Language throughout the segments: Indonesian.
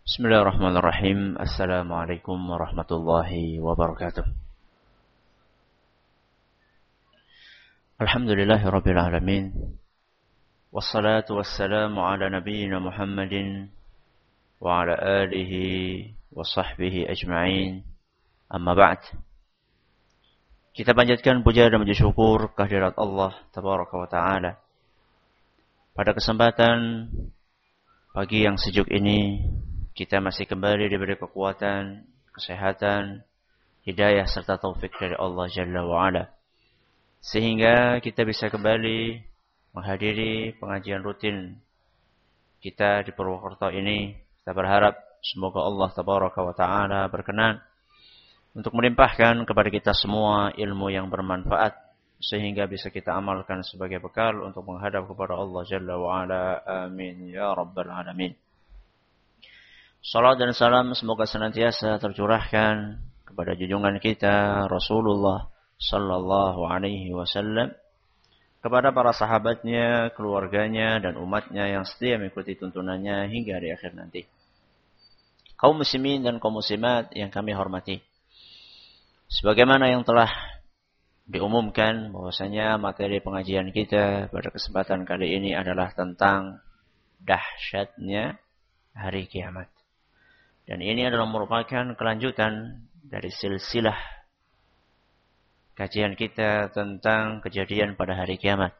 Bismillahirrahmanirrahim. Assalamualaikum warahmatullahi wabarakatuh. Alhamdulillahi rabbil alamin. Wassalatu wassalamu ala nabiyyina Muhammadin wa ala alihi wa sahbihi ajma'in. Amma ba'd. Kita panjatkan puja dan puji syukur kehadirat Allah tabaraka wa taala. Pada kesempatan pagi yang sejuk ini kita masih kembali diberi kekuatan, kesehatan, hidayah serta taufik dari Allah Jalla wa Ala. Sehingga kita bisa kembali menghadiri pengajian rutin kita di Purwokerto ini. Kita berharap semoga Allah Tabaraka wa Ta'ala berkenan untuk melimpahkan kepada kita semua ilmu yang bermanfaat sehingga bisa kita amalkan sebagai bekal untuk menghadap kepada Allah Jalla wa ala. Amin ya rabbal alamin. Salam dan salam semoga senantiasa tercurahkan kepada junjungan kita Rasulullah sallallahu alaihi wasallam kepada para sahabatnya, keluarganya dan umatnya yang setia mengikuti tuntunannya hingga di akhir nanti. Kaum muslimin dan kaum muslimat yang kami hormati. Sebagaimana yang telah diumumkan bahwasanya materi pengajian kita pada kesempatan kali ini adalah tentang dahsyatnya hari kiamat. Dan ini adalah merupakan kelanjutan dari silsilah kajian kita tentang kejadian pada hari kiamat.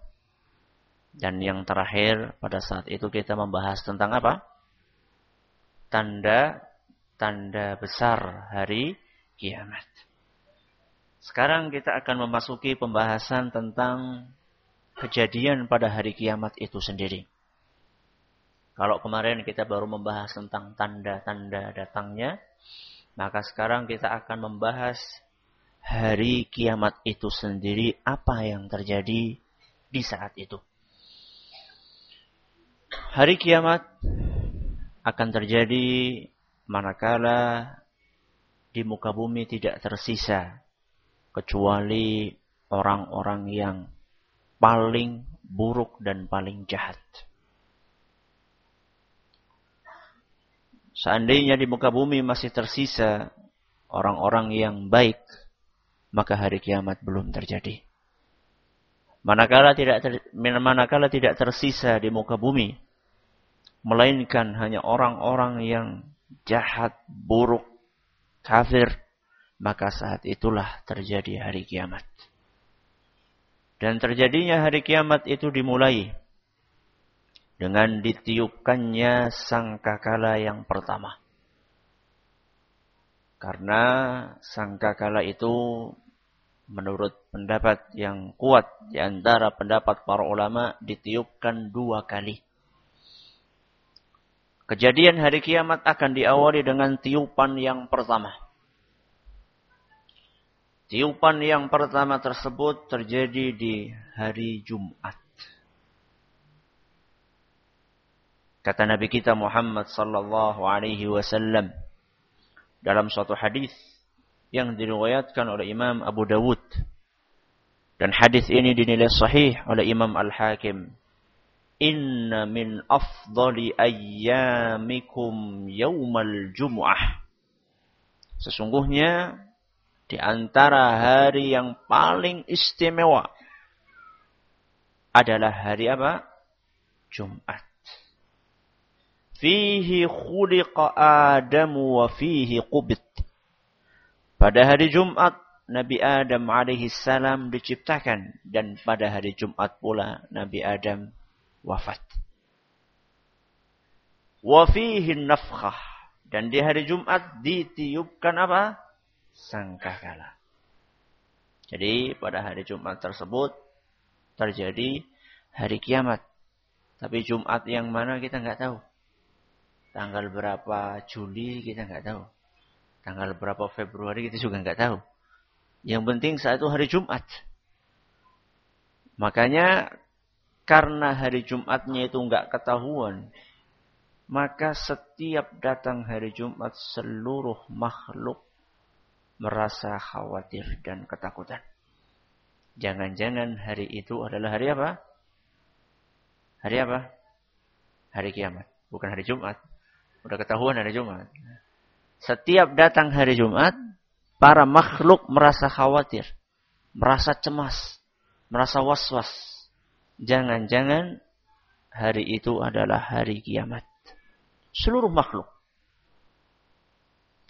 Dan yang terakhir pada saat itu kita membahas tentang apa? Tanda-tanda besar hari kiamat. Sekarang kita akan memasuki pembahasan tentang kejadian pada hari kiamat itu sendiri. Kalau kemarin kita baru membahas tentang tanda-tanda datangnya, maka sekarang kita akan membahas hari kiamat itu sendiri, apa yang terjadi di saat itu. Hari kiamat akan terjadi manakala di muka bumi tidak tersisa kecuali orang-orang yang paling buruk dan paling jahat. Seandainya di muka bumi masih tersisa orang-orang yang baik, maka hari kiamat belum terjadi. Manakala tidak ter, manakala tidak tersisa di muka bumi, melainkan hanya orang-orang yang jahat, buruk, kafir, maka saat itulah terjadi hari kiamat. Dan terjadinya hari kiamat itu dimulai dengan ditiupkannya sangkakala yang pertama. Karena sangkakala itu menurut pendapat yang kuat di antara pendapat para ulama ditiupkan dua kali. Kejadian hari kiamat akan diawali dengan tiupan yang pertama. Tiupan yang pertama tersebut terjadi di hari Jumat. Kata Nabi kita Muhammad sallallahu alaihi wasallam dalam suatu hadis yang diriwayatkan oleh Imam Abu Dawud dan hadis ini dinilai sahih oleh Imam Al-Hakim. Inna min afdali ayyamikum yaumal jum'ah. Sesungguhnya di antara hari yang paling istimewa adalah hari apa? Jumat. Fihi khuliqa Adam wa fihi qubit. Pada hari Jumat Nabi Adam alaihi salam diciptakan dan pada hari Jumat pula Nabi Adam wafat. Wa fihi nafkhah dan di hari Jumat ditiupkan apa? sangkakala. Jadi pada hari Jumat tersebut terjadi hari kiamat. Tapi Jumat yang mana kita nggak tahu. Tanggal berapa Juli kita nggak tahu. Tanggal berapa Februari kita juga nggak tahu. Yang penting saat itu hari Jumat. Makanya karena hari Jumatnya itu nggak ketahuan, maka setiap datang hari Jumat seluruh makhluk merasa khawatir dan ketakutan. Jangan-jangan hari itu adalah hari apa? Hari apa? Hari kiamat. Bukan hari Jumat. Udah ketahuan hari Jumat. Setiap datang hari Jumat, para makhluk merasa khawatir, merasa cemas, merasa was-was. Jangan-jangan hari itu adalah hari kiamat. Seluruh makhluk.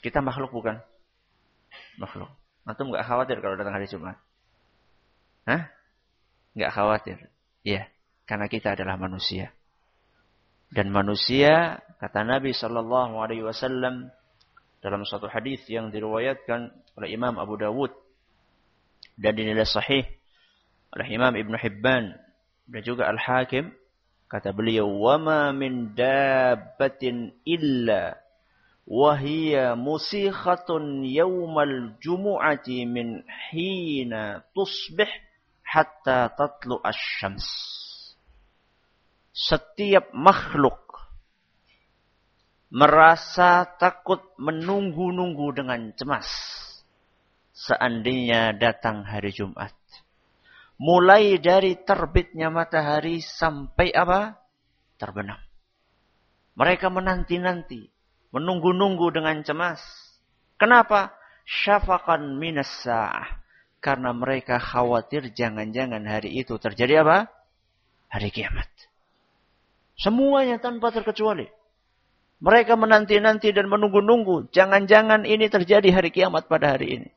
Kita makhluk bukan? Makhluk. Antum nggak khawatir kalau datang hari Jumat? Hah? Nggak khawatir. Iya, karena kita adalah manusia. Dan manusia, kata Nabi Shallallahu Alaihi Wasallam dalam suatu hadis yang diriwayatkan oleh Imam Abu Dawud dan dinilai sahih oleh Imam Ibn Hibban dan juga Al Hakim kata beliau wama min dabbatin illa وهي مسيخة يوم الجمعة من حين تصبح حتى تطلع الشمس setiap makhluk merasa takut menunggu-nunggu dengan cemas seandainya datang hari Jumat. Mulai dari terbitnya matahari sampai apa? Terbenam. Mereka menanti-nanti menunggu-nunggu dengan cemas. Kenapa? Syafakan minas sa'ah. Karena mereka khawatir jangan-jangan hari itu terjadi apa? Hari kiamat. Semuanya tanpa terkecuali. Mereka menanti-nanti dan menunggu-nunggu. Jangan-jangan ini terjadi hari kiamat pada hari ini.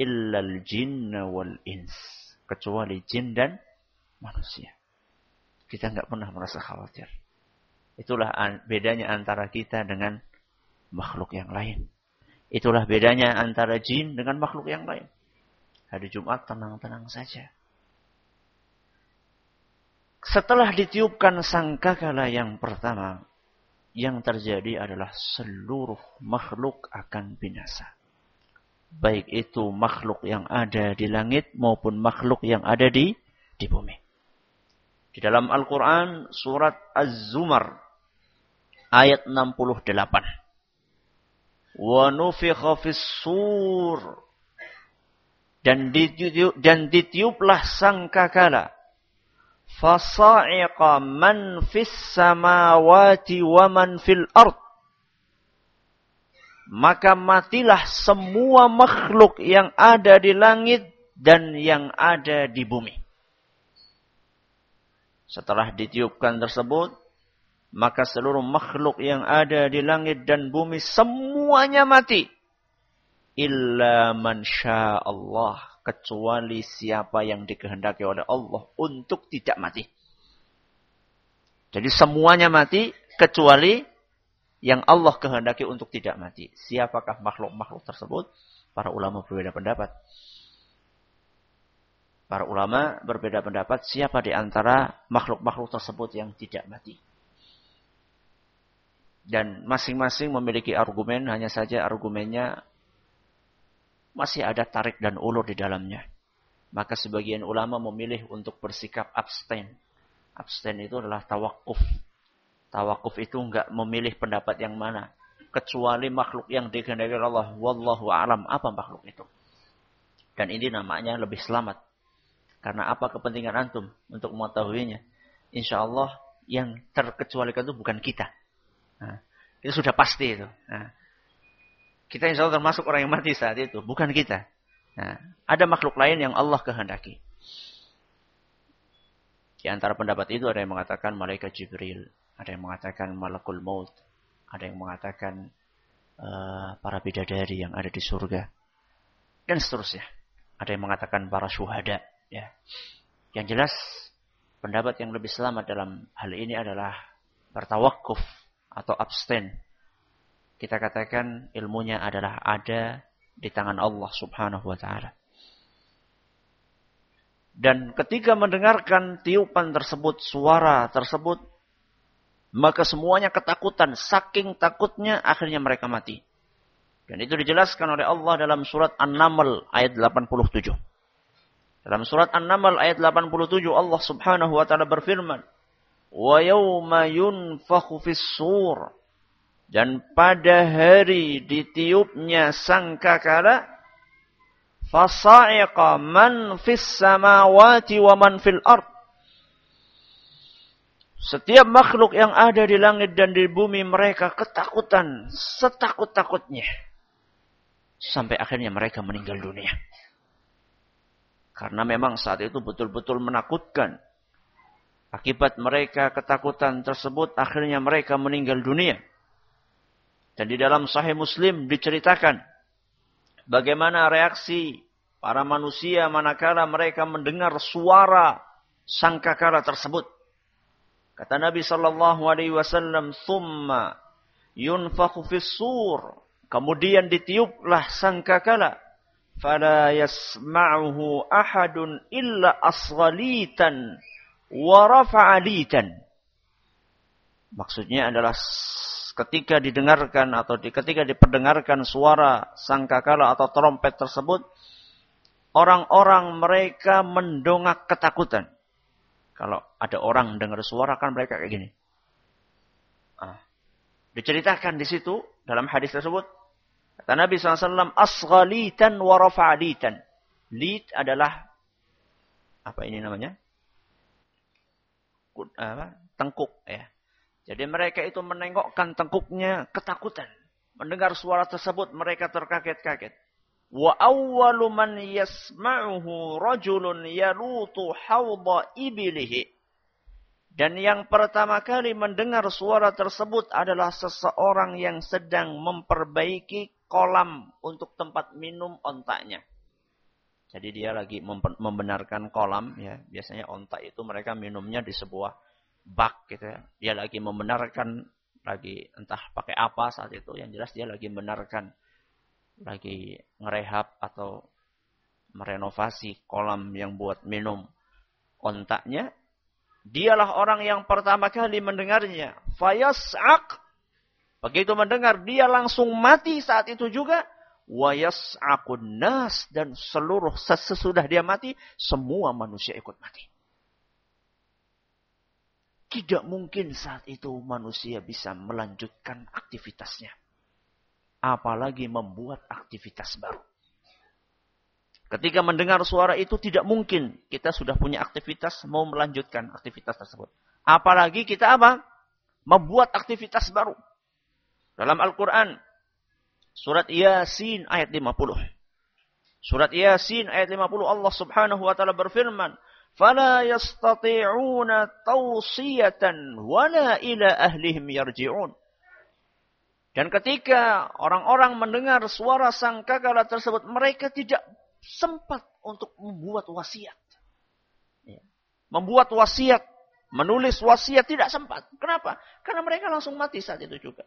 Illal jinna wal ins. Kecuali jin dan manusia. Kita nggak pernah merasa khawatir. Itulah bedanya antara kita dengan makhluk yang lain. Itulah bedanya antara jin dengan makhluk yang lain. Hari Jumat tenang-tenang saja. Setelah ditiupkan sangkakala yang pertama, yang terjadi adalah seluruh makhluk akan binasa. Baik itu makhluk yang ada di langit maupun makhluk yang ada di di bumi. Di dalam Al-Quran surat Az-Zumar ayat 68. Wa nufikha fis sur dan ditiup, dan ditiuplah sangkakala fasa'iqa man fis samawati wa man fil ard maka matilah semua makhluk yang ada di langit dan yang ada di bumi. Setelah ditiupkan tersebut, maka seluruh makhluk yang ada di langit dan bumi semuanya mati. Illa man Allah. Kecuali siapa yang dikehendaki oleh Allah untuk tidak mati. Jadi semuanya mati kecuali yang Allah kehendaki untuk tidak mati. Siapakah makhluk-makhluk tersebut? Para ulama berbeda pendapat. Para ulama berbeda pendapat siapa di antara makhluk-makhluk tersebut yang tidak mati. Dan masing-masing memiliki argumen, hanya saja argumennya masih ada tarik dan ulur di dalamnya. Maka sebagian ulama memilih untuk bersikap abstain. Abstain itu adalah tawakuf. Tawakuf itu enggak memilih pendapat yang mana. Kecuali makhluk yang dikehendaki Allah. Wallahu a'lam. Apa makhluk itu? Dan ini namanya lebih selamat. Karena apa kepentingan antum untuk mengetahuinya? Insya Allah yang terkecualikan itu bukan kita. Nah, itu sudah pasti itu. Nah, kita insya Allah termasuk orang yang mati saat itu, bukan kita. Nah, ada makhluk lain yang Allah kehendaki. Di antara pendapat itu ada yang mengatakan malaikat Jibril, ada yang mengatakan malakul maut, ada yang mengatakan uh, para bidadari yang ada di surga, dan seterusnya. Ada yang mengatakan para syuhada. Ya. Yang jelas pendapat yang lebih selamat dalam hal ini adalah bertawakuf atau abstain. Kita katakan ilmunya adalah ada di tangan Allah subhanahu wa ta'ala. Dan ketika mendengarkan tiupan tersebut, suara tersebut, maka semuanya ketakutan. Saking takutnya akhirnya mereka mati. Dan itu dijelaskan oleh Allah dalam surat An-Naml ayat 87. Dalam surat An-Naml ayat 87 Allah subhanahu wa ta'ala berfirman. Wa yawma yunfakhu fis sur. Dan pada hari ditiupnya sangkakala fasa'iqa man fis samawati wa man fil ard. Setiap makhluk yang ada di langit dan di bumi mereka ketakutan setakut-takutnya. Sampai akhirnya mereka meninggal dunia. Karena memang saat itu betul-betul menakutkan. Akibat mereka ketakutan tersebut akhirnya mereka meninggal dunia. Dan di dalam sahih muslim diceritakan. Bagaimana reaksi para manusia manakala mereka mendengar suara sangkakala tersebut. Kata Nabi sallallahu alaihi wasallam, "Tsumma yunfakhu fis sur." Kemudian ditiuplah sangkakala fala yasma'uhu ahadun illa asghalitan wa rafa'alitan. Maksudnya adalah ketika didengarkan atau di, ketika diperdengarkan suara sangkakala atau trompet tersebut, orang-orang mereka mendongak ketakutan. Kalau ada orang dengar suara kan mereka kayak gini. Ah. Diceritakan di situ dalam hadis tersebut Kata Nabi SAW, asghalitan wa rafa'alitan. Lid adalah, apa ini namanya? Apa? Tengkuk. ya. Jadi mereka itu menengokkan tengkuknya ketakutan. Mendengar suara tersebut mereka terkaget-kaget. Wa awwalu man yasma'uhu rajulun yalutu hawda ibilihi. Dan yang pertama kali mendengar suara tersebut adalah seseorang yang sedang memperbaiki kolam untuk tempat minum ontaknya. Jadi dia lagi membenarkan kolam ya. Biasanya ontak itu mereka minumnya di sebuah bak gitu ya. Dia lagi membenarkan lagi entah pakai apa saat itu yang jelas dia lagi membenarkan lagi ngerehab atau merenovasi kolam yang buat minum ontaknya dialah orang yang pertama kali mendengarnya fayas'aq Begitu mendengar, dia langsung mati saat itu juga. Wayas akun nas. Dan seluruh sesudah dia mati, semua manusia ikut mati. Tidak mungkin saat itu manusia bisa melanjutkan aktivitasnya. Apalagi membuat aktivitas baru. Ketika mendengar suara itu tidak mungkin kita sudah punya aktivitas mau melanjutkan aktivitas tersebut. Apalagi kita apa? Membuat aktivitas baru. Dalam Al-Quran. Surat Yasin ayat 50. Surat Yasin ayat 50 Allah subhanahu wa ta'ala berfirman. فلا يستطيعون توصية ولا إلى أهلهم يرجعون Dan ketika orang-orang mendengar suara sangkakala tersebut, mereka tidak sempat untuk membuat wasiat. Ya. Membuat wasiat, menulis wasiat tidak sempat. Kenapa? Karena mereka langsung mati saat itu juga.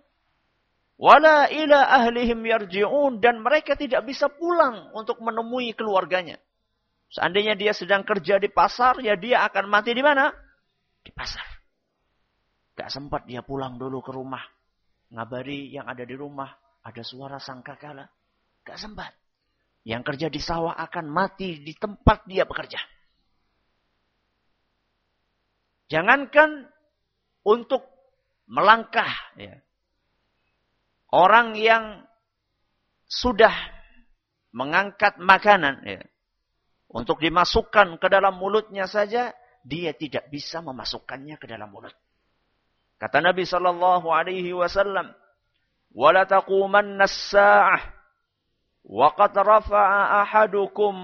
Wala ila ahlihim yarji'un. Dan mereka tidak bisa pulang untuk menemui keluarganya. Seandainya dia sedang kerja di pasar, ya dia akan mati di mana? Di pasar. Gak sempat dia pulang dulu ke rumah. Ngabari yang ada di rumah. Ada suara sangkakala. Gak sempat. Yang kerja di sawah akan mati di tempat dia bekerja. Jangankan untuk melangkah. Ya orang yang sudah mengangkat makanan ya, untuk dimasukkan ke dalam mulutnya saja, dia tidak bisa memasukkannya ke dalam mulut. Kata Nabi sallallahu alaihi wasallam, "Wala taqumanna as-sa'ah rafa'a ahadukum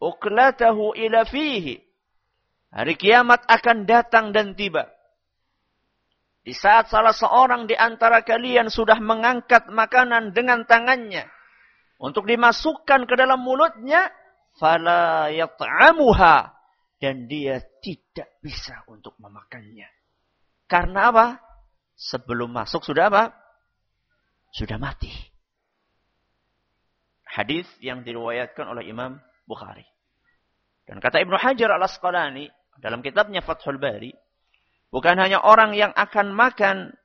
uklatahu ila fihi." Hari kiamat akan datang dan tiba di saat salah seorang di antara kalian sudah mengangkat makanan dengan tangannya untuk dimasukkan ke dalam mulutnya, fala yat'amuha dan dia tidak bisa untuk memakannya. Karena apa? Sebelum masuk sudah apa? Sudah mati. Hadis yang diriwayatkan oleh Imam Bukhari. Dan kata Ibnu Hajar al-Asqalani dalam kitabnya Fathul Bari, Bukan hanya orang yang akan makan,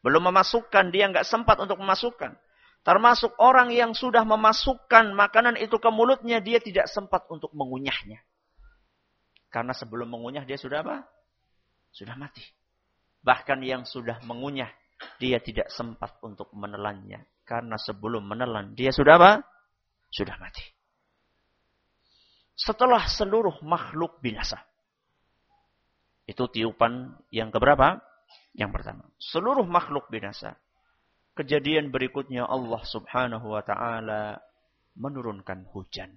belum memasukkan, dia nggak sempat untuk memasukkan. Termasuk orang yang sudah memasukkan makanan itu ke mulutnya, dia tidak sempat untuk mengunyahnya. Karena sebelum mengunyah dia sudah apa? Sudah mati. Bahkan yang sudah mengunyah, dia tidak sempat untuk menelannya. Karena sebelum menelan, dia sudah apa? Sudah mati. Setelah seluruh makhluk binasa. Itu tiupan yang keberapa? Yang pertama. Seluruh makhluk binasa. Kejadian berikutnya Allah subhanahu wa ta'ala menurunkan hujan.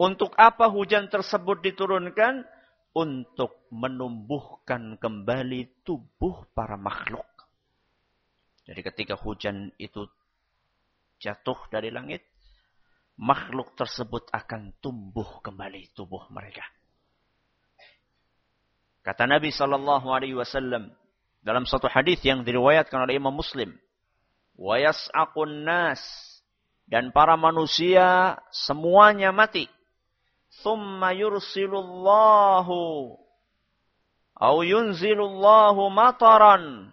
Untuk apa hujan tersebut diturunkan? Untuk menumbuhkan kembali tubuh para makhluk. Jadi ketika hujan itu jatuh dari langit, makhluk tersebut akan tumbuh kembali tubuh mereka. Kata Nabi sallallahu alaihi wasallam dalam satu hadis yang diriwayatkan oleh Imam Muslim, "Wa yas'aqun nas" dan para manusia semuanya mati. Thumma yursilullahu. Au yunzilullahu mataran.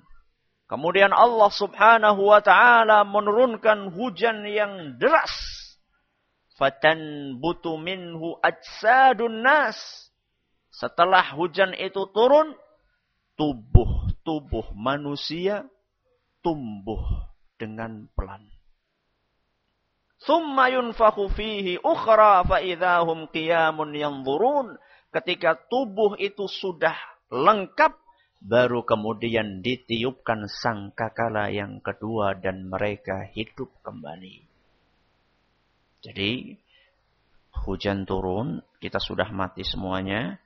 Kemudian Allah Subhanahu wa taala menurunkan hujan yang deras. Fatan butu minhu ajsadun nas. Setelah hujan itu turun tubuh-tubuh manusia tumbuh dengan pelan Thumma yunfakhu fihi ukhra fa idahum qiyamun yanzurun. Ketika tubuh itu sudah lengkap, baru kemudian ditiupkan sangkakala yang kedua dan mereka hidup kembali. Jadi, hujan turun, kita sudah mati semuanya.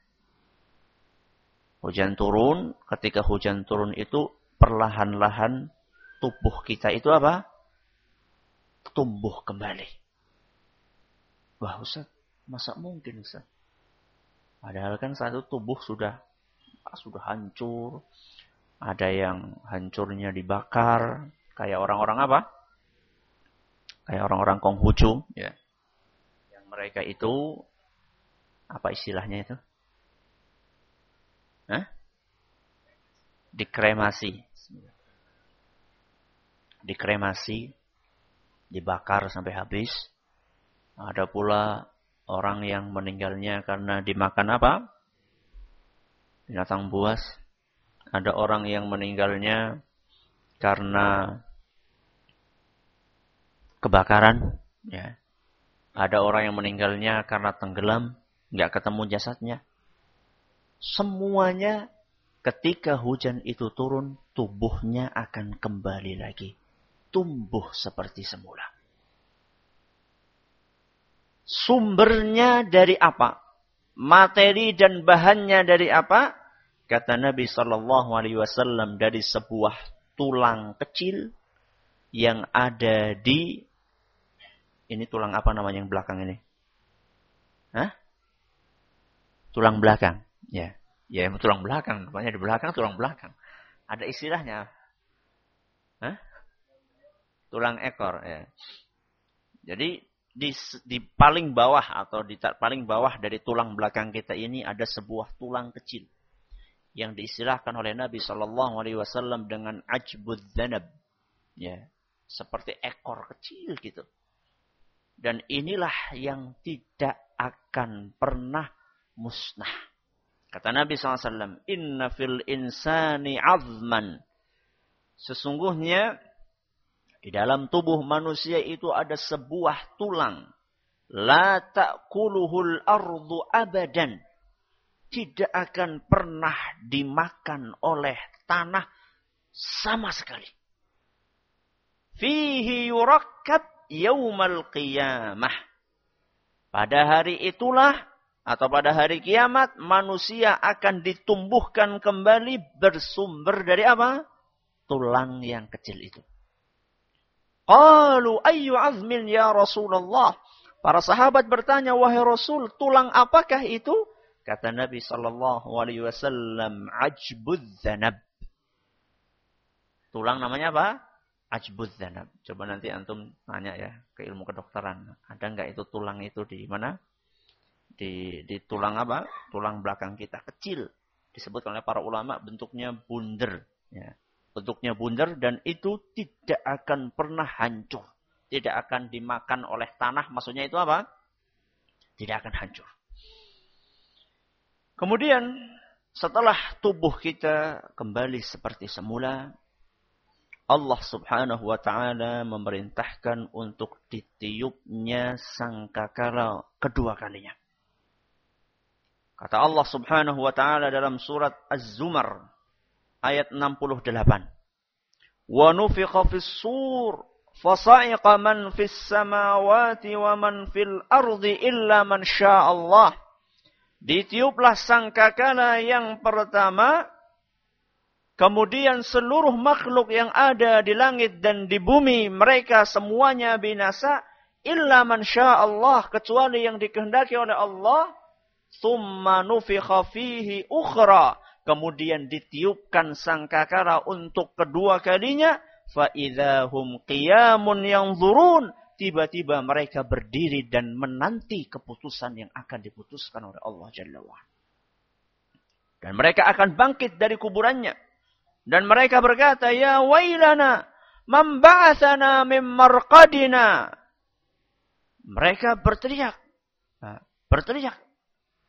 Hujan turun, ketika hujan turun itu perlahan-lahan tubuh kita itu apa? tumbuh kembali. Wah Ustaz, masa mungkin Ustaz? Padahal kan satu tubuh sudah sudah hancur. Ada yang hancurnya dibakar. Kayak orang-orang apa? Kayak orang-orang Konghucu. Ya. Yang mereka itu, apa istilahnya itu? Hah? Dikremasi. Dikremasi dibakar sampai habis. Ada pula orang yang meninggalnya karena dimakan apa? Binatang buas. Ada orang yang meninggalnya karena kebakaran. Ya. Ada orang yang meninggalnya karena tenggelam, nggak ketemu jasadnya. Semuanya ketika hujan itu turun, tubuhnya akan kembali lagi tumbuh seperti semula. Sumbernya dari apa? Materi dan bahannya dari apa? Kata Nabi Shallallahu Alaihi Wasallam dari sebuah tulang kecil yang ada di ini tulang apa namanya yang belakang ini? Hah? Tulang belakang. Ya. Ya, tulang belakang. Namanya di belakang tulang belakang. Ada istilahnya. Hah? tulang ekor ya. Jadi di, di paling bawah atau di paling bawah dari tulang belakang kita ini ada sebuah tulang kecil yang diistilahkan oleh Nabi Shallallahu Alaihi Wasallam dengan ajbud zanab, ya seperti ekor kecil gitu. Dan inilah yang tidak akan pernah musnah. Kata Nabi SAW, Inna fil insani azman. Sesungguhnya di dalam tubuh manusia itu ada sebuah tulang. La ta'kuluhul ardu abadan. Tidak akan pernah dimakan oleh tanah sama sekali. Fihi yurakkab yaumal qiyamah. Pada hari itulah atau pada hari kiamat manusia akan ditumbuhkan kembali bersumber dari apa? Tulang yang kecil itu. Qalu ayyu azmin ya Rasulullah. Para sahabat bertanya, wahai Rasul, tulang apakah itu? Kata Nabi sallallahu alaihi ajbud zanab. Tulang namanya apa? Ajbud zanab. Coba nanti antum tanya ya ke ilmu kedokteran. Ada enggak itu tulang itu di mana? Di, di tulang apa? Tulang belakang kita kecil. Disebut oleh para ulama bentuknya bunder. Ya bentuknya bundar dan itu tidak akan pernah hancur. Tidak akan dimakan oleh tanah. Maksudnya itu apa? Tidak akan hancur. Kemudian setelah tubuh kita kembali seperti semula, Allah subhanahu wa ta'ala memerintahkan untuk ditiupnya sangkakala kedua kalinya. Kata Allah Subhanahu wa taala dalam surat Az-Zumar ayat 68. Wa nufikha fis sur fasa'iqa man fis samawati wa man fil ardi illa man Allah. Ditiuplah sangkakala yang pertama Kemudian seluruh makhluk yang ada di langit dan di bumi, mereka semuanya binasa. Illa man Allah, kecuali yang dikehendaki oleh Allah. Thumma nufikha fihi ukhra. Kemudian ditiupkan sangkakala untuk kedua kalinya. Fa'idhahum qiyamun yang zurun. Tiba-tiba mereka berdiri dan menanti keputusan yang akan diputuskan oleh Allah Jalla wa'ala. Dan mereka akan bangkit dari kuburannya. Dan mereka berkata, Ya wailana, man ba'athana min marqadina. Mereka berteriak. Berteriak.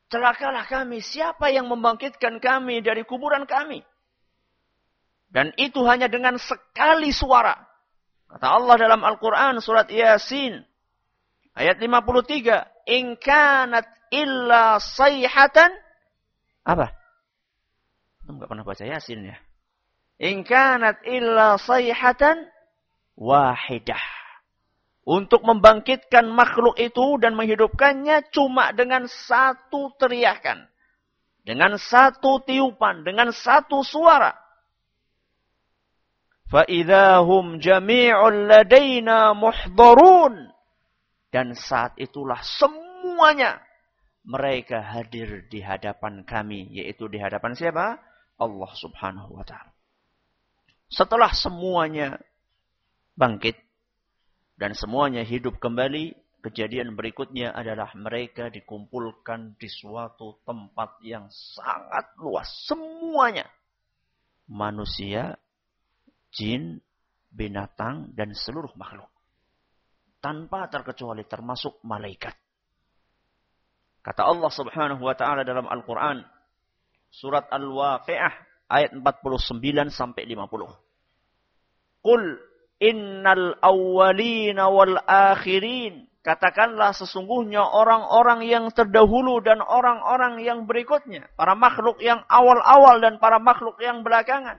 Celakalah kami. Siapa yang membangkitkan kami dari kuburan kami? Dan itu hanya dengan sekali suara. Kata Allah dalam Al-Quran surat Yasin. Ayat 53. In kanat illa sayhatan. Apa? Kamu gak pernah baca Yasin ya? In kanat illa sayhatan wahidah. Untuk membangkitkan makhluk itu dan menghidupkannya cuma dengan satu teriakan. Dengan satu tiupan, dengan satu suara. Fa'idhahum jami'un ladaina muhdarun. Dan saat itulah semuanya mereka hadir di hadapan kami. Yaitu di hadapan siapa? Allah subhanahu wa ta'ala. Setelah semuanya bangkit dan semuanya hidup kembali, kejadian berikutnya adalah mereka dikumpulkan di suatu tempat yang sangat luas. Semuanya. Manusia, jin, binatang, dan seluruh makhluk. Tanpa terkecuali termasuk malaikat. Kata Allah subhanahu wa ta'ala dalam Al-Quran. Surat Al-Waqi'ah ayat 49 sampai 50. Qul innal awwalina wal akhirin. Katakanlah sesungguhnya orang-orang yang terdahulu dan orang-orang yang berikutnya. Para makhluk yang awal-awal dan para makhluk yang belakangan.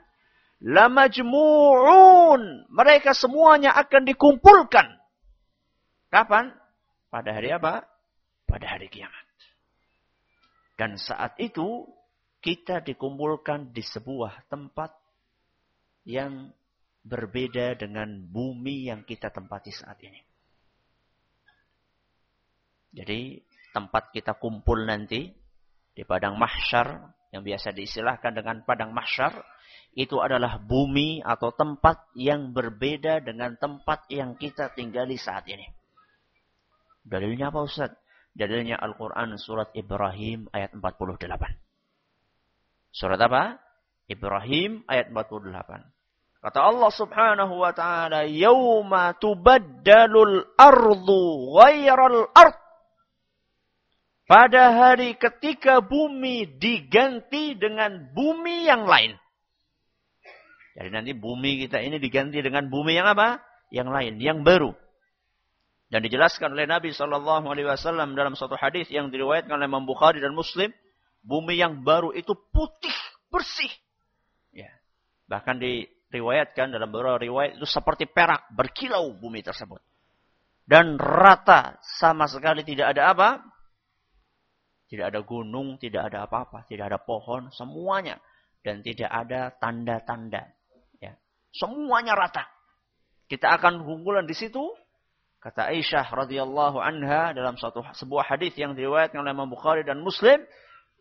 Lamajmu'un. Mereka semuanya akan dikumpulkan. Kapan? Pada hari apa? Pada hari kiamat. Dan saat itu kita dikumpulkan di sebuah tempat yang berbeda dengan bumi yang kita tempati saat ini. Jadi tempat kita kumpul nanti di padang mahsyar yang biasa diistilahkan dengan padang mahsyar itu adalah bumi atau tempat yang berbeda dengan tempat yang kita tinggali saat ini. Dalilnya apa Ustaz? Dalilnya Al-Quran surat Ibrahim ayat 48. Surat apa? Ibrahim ayat 48. Kata Allah Subhanahu wa taala, "Yauma tubaddalul ardu ghairal ard." Pada hari ketika bumi diganti dengan bumi yang lain. Jadi nanti bumi kita ini diganti dengan bumi yang apa? Yang lain, yang baru. Dan dijelaskan oleh Nabi Shallallahu Alaihi Wasallam dalam satu hadis yang diriwayatkan oleh Imam Bukhari dan Muslim Bumi yang baru itu putih, bersih. Ya. Bahkan diriwayatkan dalam beberapa riwayat itu seperti perak, berkilau bumi tersebut. Dan rata sama sekali tidak ada apa? Tidak ada gunung, tidak ada apa-apa, tidak ada pohon, semuanya. Dan tidak ada tanda-tanda. Ya. Semuanya rata. Kita akan kumpulan di situ. Kata Aisyah radhiyallahu anha dalam satu sebuah hadis yang diriwayatkan oleh Imam Bukhari dan Muslim,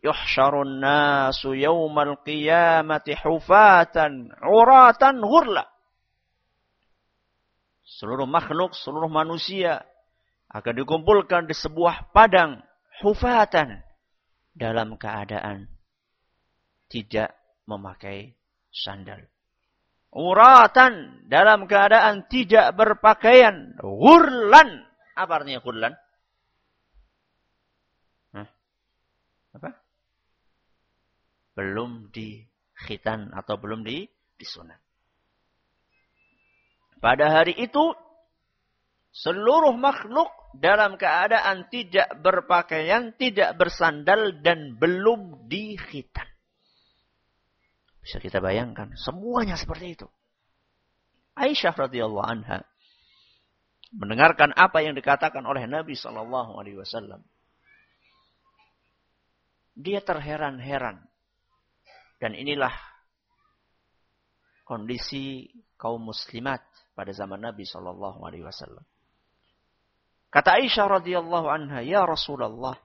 yuhsyarun nasu yawmal qiyamati hufatan uratan ghurla. Seluruh makhluk, seluruh manusia akan dikumpulkan di sebuah padang hufatan dalam keadaan tidak memakai sandal. Uratan dalam keadaan tidak berpakaian. Ghurlan. Apa artinya ghurlan? Apa? Belum di khitan atau belum di disunat. Pada hari itu Seluruh makhluk dalam keadaan tidak berpakaian, tidak bersandal, dan belum dikhitan. Bisa kita bayangkan, semuanya seperti itu. Aisyah radhiyallahu anha mendengarkan apa yang dikatakan oleh Nabi Shallallahu Alaihi Wasallam. Dia terheran-heran dan inilah kondisi kaum muslimat pada zaman Nabi Shallallahu Alaihi Wasallam. Kata Aisyah radhiyallahu anha, "Ya Rasulullah,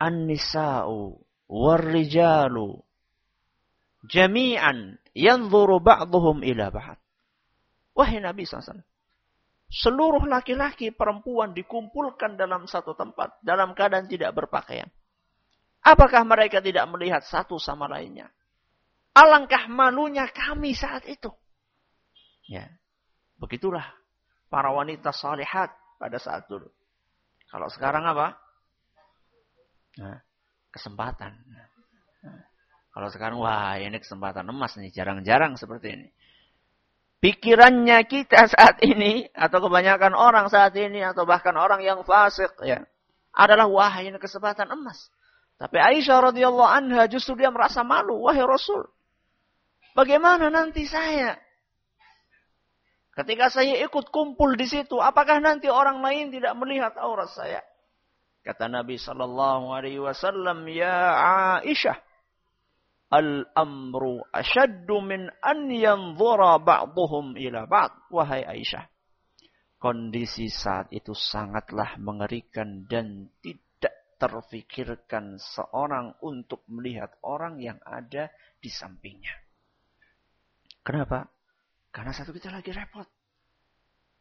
an-nisa'u war-rijalu jami'an yanzuru ba'dhum ila ba'd." Wahai Nabi SAW, seluruh laki-laki perempuan dikumpulkan dalam satu tempat dalam keadaan tidak berpakaian. Apakah mereka tidak melihat satu sama lainnya? Alangkah malunya kami saat itu. Ya. Begitulah para wanita salihat pada saat dulu. Kalau sekarang apa? Nah, kesempatan. Nah, kalau sekarang, wah ini kesempatan emas nih. Jarang-jarang seperti ini. Pikirannya kita saat ini, atau kebanyakan orang saat ini, atau bahkan orang yang fasik, ya, adalah wah ini kesempatan emas. Tapi Aisyah radhiyallahu anha justru dia merasa malu. Wahai Rasul, bagaimana nanti saya Ketika saya ikut kumpul di situ, apakah nanti orang lain tidak melihat aurat saya? Kata Nabi sallallahu alaihi wasallam, "Ya Aisyah, al-amru ashaddu min an yanzura ba'dhum ila ba'd." Wahai Aisyah, kondisi saat itu sangatlah mengerikan dan tidak terfikirkan seorang untuk melihat orang yang ada di sampingnya. Kenapa? Karena satu kita lagi repot.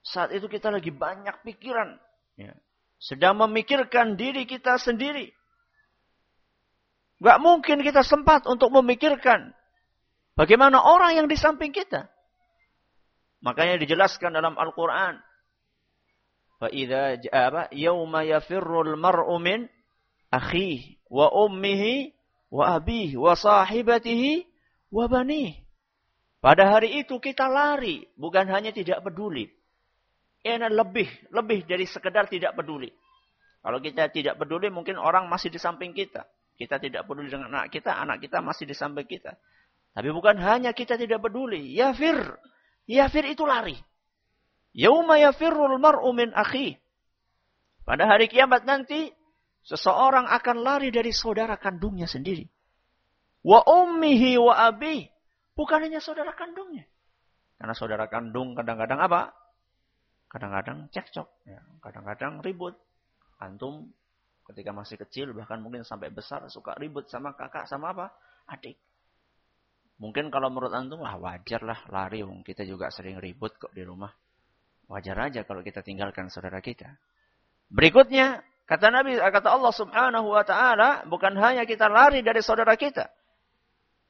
Saat itu kita lagi banyak pikiran. Ya. Sedang memikirkan diri kita sendiri. Gak mungkin kita sempat untuk memikirkan bagaimana orang yang di samping kita. Makanya dijelaskan dalam Al-Quran. فَإِذَا apa? يَوْمَ يَفِرُّ الْمَرْءُ مِنْ akhihi wa ummihi wa abihi wa sahibatihi wa banih. Pada hari itu kita lari, bukan hanya tidak peduli. Ini lebih, lebih dari sekedar tidak peduli. Kalau kita tidak peduli, mungkin orang masih di samping kita. Kita tidak peduli dengan anak kita, anak kita masih di samping kita. Tapi bukan hanya kita tidak peduli. Yafir, yafir itu lari. Yauma yafirul mar'u min akhi. Pada hari kiamat nanti, seseorang akan lari dari saudara kandungnya sendiri. Wa ummihi wa abih Bukan hanya saudara kandungnya. Karena saudara kandung kadang-kadang apa? Kadang-kadang cekcok. Ya. Kadang-kadang ribut. Antum ketika masih kecil bahkan mungkin sampai besar suka ribut sama kakak sama apa? Adik. Mungkin kalau menurut antum lah wajar lah lari. Kita juga sering ribut kok di rumah. Wajar aja kalau kita tinggalkan saudara kita. Berikutnya, kata Nabi, kata Allah subhanahu wa ta'ala, bukan hanya kita lari dari saudara kita.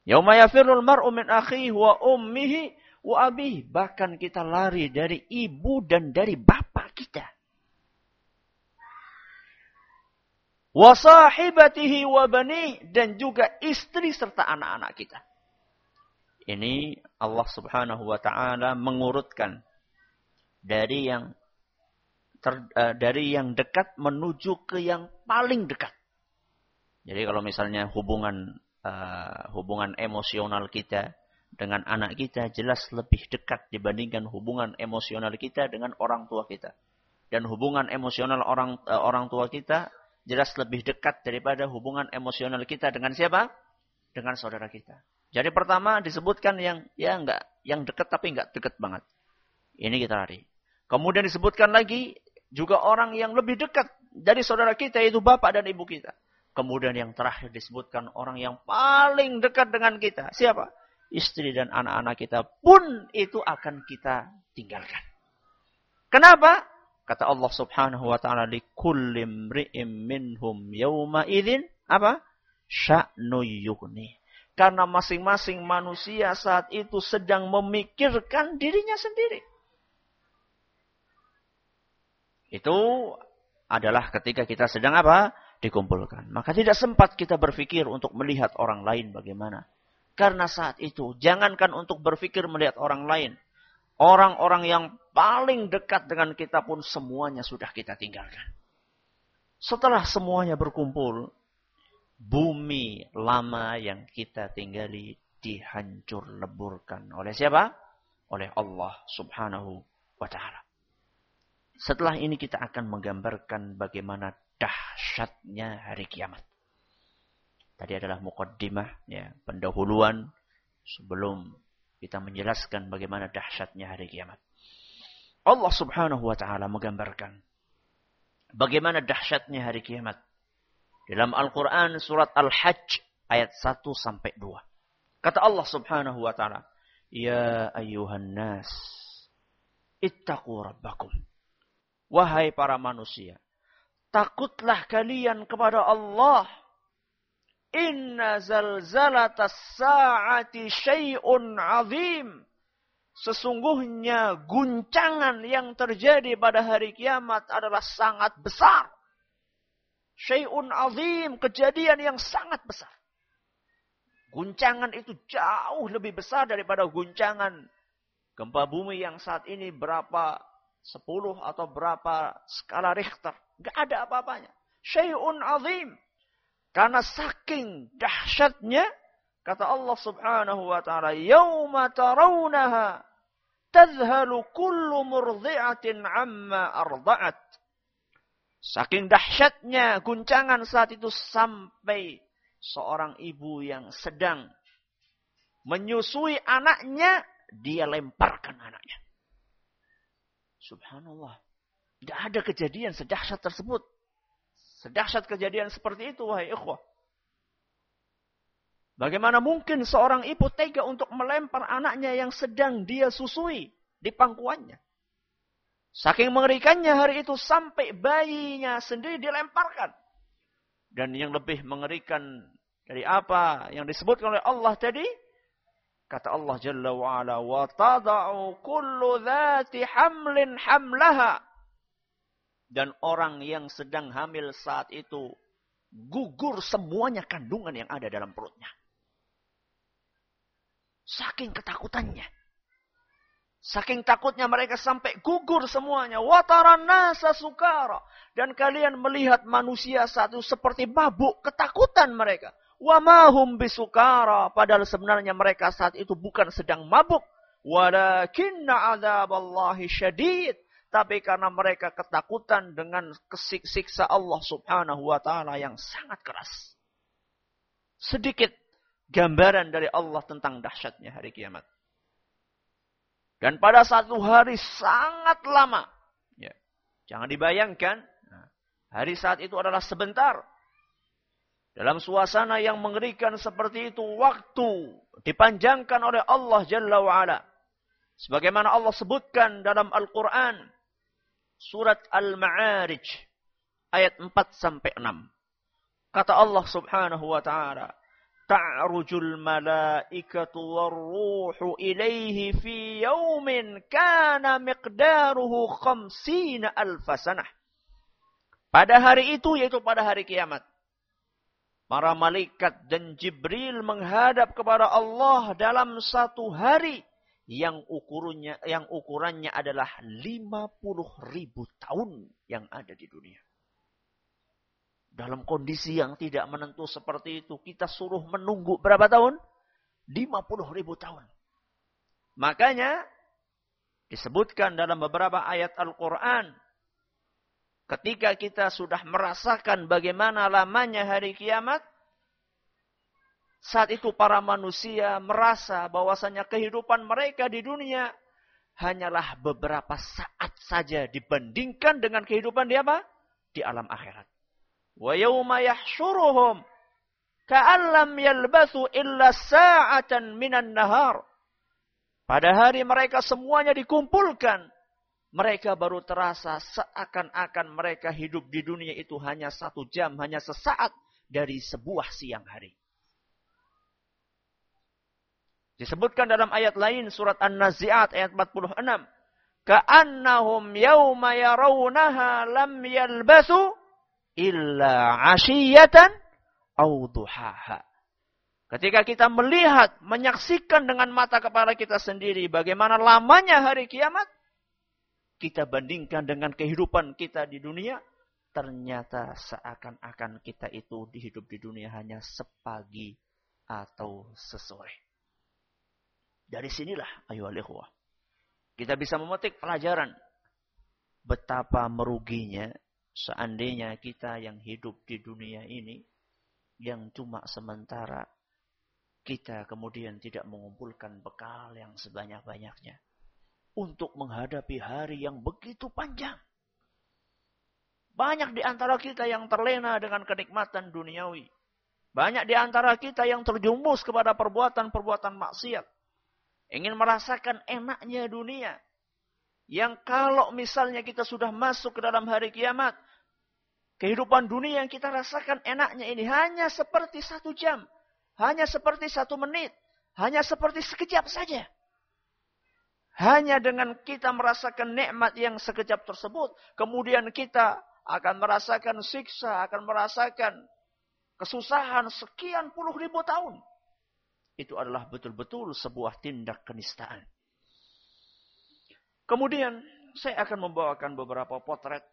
Yauma yafirul mar'u min akhihi wa ummihi wa abihi. Bahkan kita lari dari ibu dan dari bapak kita. Wa sahibatihi wa bani dan juga istri serta anak-anak kita. Ini Allah Subhanahu wa taala mengurutkan dari yang ter, uh, dari yang dekat menuju ke yang paling dekat. Jadi kalau misalnya hubungan uh, hubungan emosional kita dengan anak kita jelas lebih dekat dibandingkan hubungan emosional kita dengan orang tua kita. Dan hubungan emosional orang uh, orang tua kita jelas lebih dekat daripada hubungan emosional kita dengan siapa? Dengan saudara kita. Jadi pertama disebutkan yang ya enggak, yang dekat tapi enggak dekat banget. Ini kita lari. Kemudian disebutkan lagi juga orang yang lebih dekat dari saudara kita yaitu bapak dan ibu kita. Kemudian yang terakhir disebutkan orang yang paling dekat dengan kita. Siapa? Istri dan anak-anak kita pun itu akan kita tinggalkan. Kenapa? Kata Allah subhanahu wa ta'ala. Likullim ri'im minhum yawma idin. Apa? Sya'nu yughni. Karena masing-masing manusia saat itu sedang memikirkan dirinya sendiri. Itu adalah ketika kita sedang apa? dikumpulkan. Maka tidak sempat kita berpikir untuk melihat orang lain bagaimana. Karena saat itu, jangankan untuk berpikir melihat orang lain. Orang-orang yang paling dekat dengan kita pun semuanya sudah kita tinggalkan. Setelah semuanya berkumpul, bumi lama yang kita tinggali dihancur leburkan. Oleh siapa? Oleh Allah subhanahu wa ta'ala. Setelah ini kita akan menggambarkan bagaimana dahsyatnya hari kiamat. Tadi adalah mukaddimah, ya, pendahuluan sebelum kita menjelaskan bagaimana dahsyatnya hari kiamat. Allah subhanahu wa ta'ala menggambarkan bagaimana dahsyatnya hari kiamat. Dalam Al-Quran surat Al-Hajj ayat 1 sampai 2. Kata Allah subhanahu wa ta'ala. Ya ayuhan nas. Ittaqu rabbakum. Wahai para manusia. Takutlah kalian kepada Allah. Inna zalzalatas sa'ati syai'un azim. Sesungguhnya guncangan yang terjadi pada hari kiamat adalah sangat besar. Syai'un azim, kejadian yang sangat besar. Guncangan itu jauh lebih besar daripada guncangan gempa bumi yang saat ini berapa sepuluh atau berapa skala Richter. Gak ada apa-apanya. Syai'un azim. Karena saking dahsyatnya, kata Allah subhanahu wa ta'ala, Yawma tarawnaha tadhalu kullu murdi'atin amma arda'at. Saking dahsyatnya guncangan saat itu sampai seorang ibu yang sedang menyusui anaknya, dia lemparkan anaknya. Subhanallah. Tidak ada kejadian sedahsyat tersebut. Sedahsyat kejadian seperti itu, wahai ikhwah. Bagaimana mungkin seorang ibu tega untuk melempar anaknya yang sedang dia susui di pangkuannya? Saking mengerikannya hari itu sampai bayinya sendiri dilemparkan. Dan yang lebih mengerikan dari apa yang disebutkan oleh Allah tadi, kata Allah Jalla wa ala, wa tada'u kullu dhati hamlin hamlaha. Dan orang yang sedang hamil saat itu gugur semuanya kandungan yang ada dalam perutnya. Saking ketakutannya. Saking takutnya mereka sampai gugur semuanya. Wataran nasa sukara. Dan kalian melihat manusia satu seperti mabuk. Ketakutan mereka. Wamahum bisukara. Padahal sebenarnya mereka saat itu bukan sedang mabuk. Walakinna azaballahi syadid. Tapi karena mereka ketakutan dengan kesiksa Allah subhanahu wa ta'ala yang sangat keras. Sedikit gambaran dari Allah tentang dahsyatnya hari kiamat. Dan pada satu hari sangat lama. Ya. Jangan dibayangkan. Nah, hari saat itu adalah sebentar. Dalam suasana yang mengerikan seperti itu, waktu dipanjangkan oleh Allah Jalla wa'ala. Sebagaimana Allah sebutkan dalam Al-Quran, surat Al-Ma'arij, ayat 4 sampai 6. Kata Allah subhanahu wa ta'ala, Ta'rujul malaikatu warruhu ilaihi fi yaumin kana miqdaruhu khamsina alfasanah. Pada hari itu, yaitu pada hari kiamat Para malaikat dan Jibril menghadap kepada Allah dalam satu hari yang ukurannya yang ukurannya adalah 50 ribu tahun yang ada di dunia. Dalam kondisi yang tidak menentu seperti itu, kita suruh menunggu berapa tahun? 50 ribu tahun. Makanya, disebutkan dalam beberapa ayat Al-Quran, ketika kita sudah merasakan bagaimana lamanya hari kiamat, saat itu para manusia merasa bahwasanya kehidupan mereka di dunia hanyalah beberapa saat saja dibandingkan dengan kehidupan di apa? Di alam akhirat. Wa yawma yahsyuruhum ka'an lam yalbathu illa sa'atan minan nahar. Pada hari mereka semuanya dikumpulkan. Mereka baru terasa seakan-akan mereka hidup di dunia itu hanya satu jam, hanya sesaat dari sebuah siang hari. Disebutkan dalam ayat lain surat An-Nazi'at ayat 46. Ka'annahum yawma yarawnaha lam yalbathu illa ashiyatan au duhaha. Ketika kita melihat, menyaksikan dengan mata kepala kita sendiri bagaimana lamanya hari kiamat, kita bandingkan dengan kehidupan kita di dunia, ternyata seakan-akan kita itu hidup di dunia hanya sepagi atau sesore. Dari sinilah, ayo ikhwah. Kita bisa memetik pelajaran betapa meruginya seandainya kita yang hidup di dunia ini yang cuma sementara kita kemudian tidak mengumpulkan bekal yang sebanyak-banyaknya untuk menghadapi hari yang begitu panjang. Banyak di antara kita yang terlena dengan kenikmatan duniawi. Banyak di antara kita yang terjumus kepada perbuatan-perbuatan maksiat. Ingin merasakan enaknya dunia. Yang kalau misalnya kita sudah masuk ke dalam hari kiamat, kehidupan dunia yang kita rasakan enaknya ini hanya seperti satu jam. Hanya seperti satu menit. Hanya seperti sekejap saja. Hanya dengan kita merasakan nikmat yang sekejap tersebut. Kemudian kita akan merasakan siksa. Akan merasakan kesusahan sekian puluh ribu tahun. Itu adalah betul-betul sebuah tindak kenistaan. Kemudian saya akan membawakan beberapa potret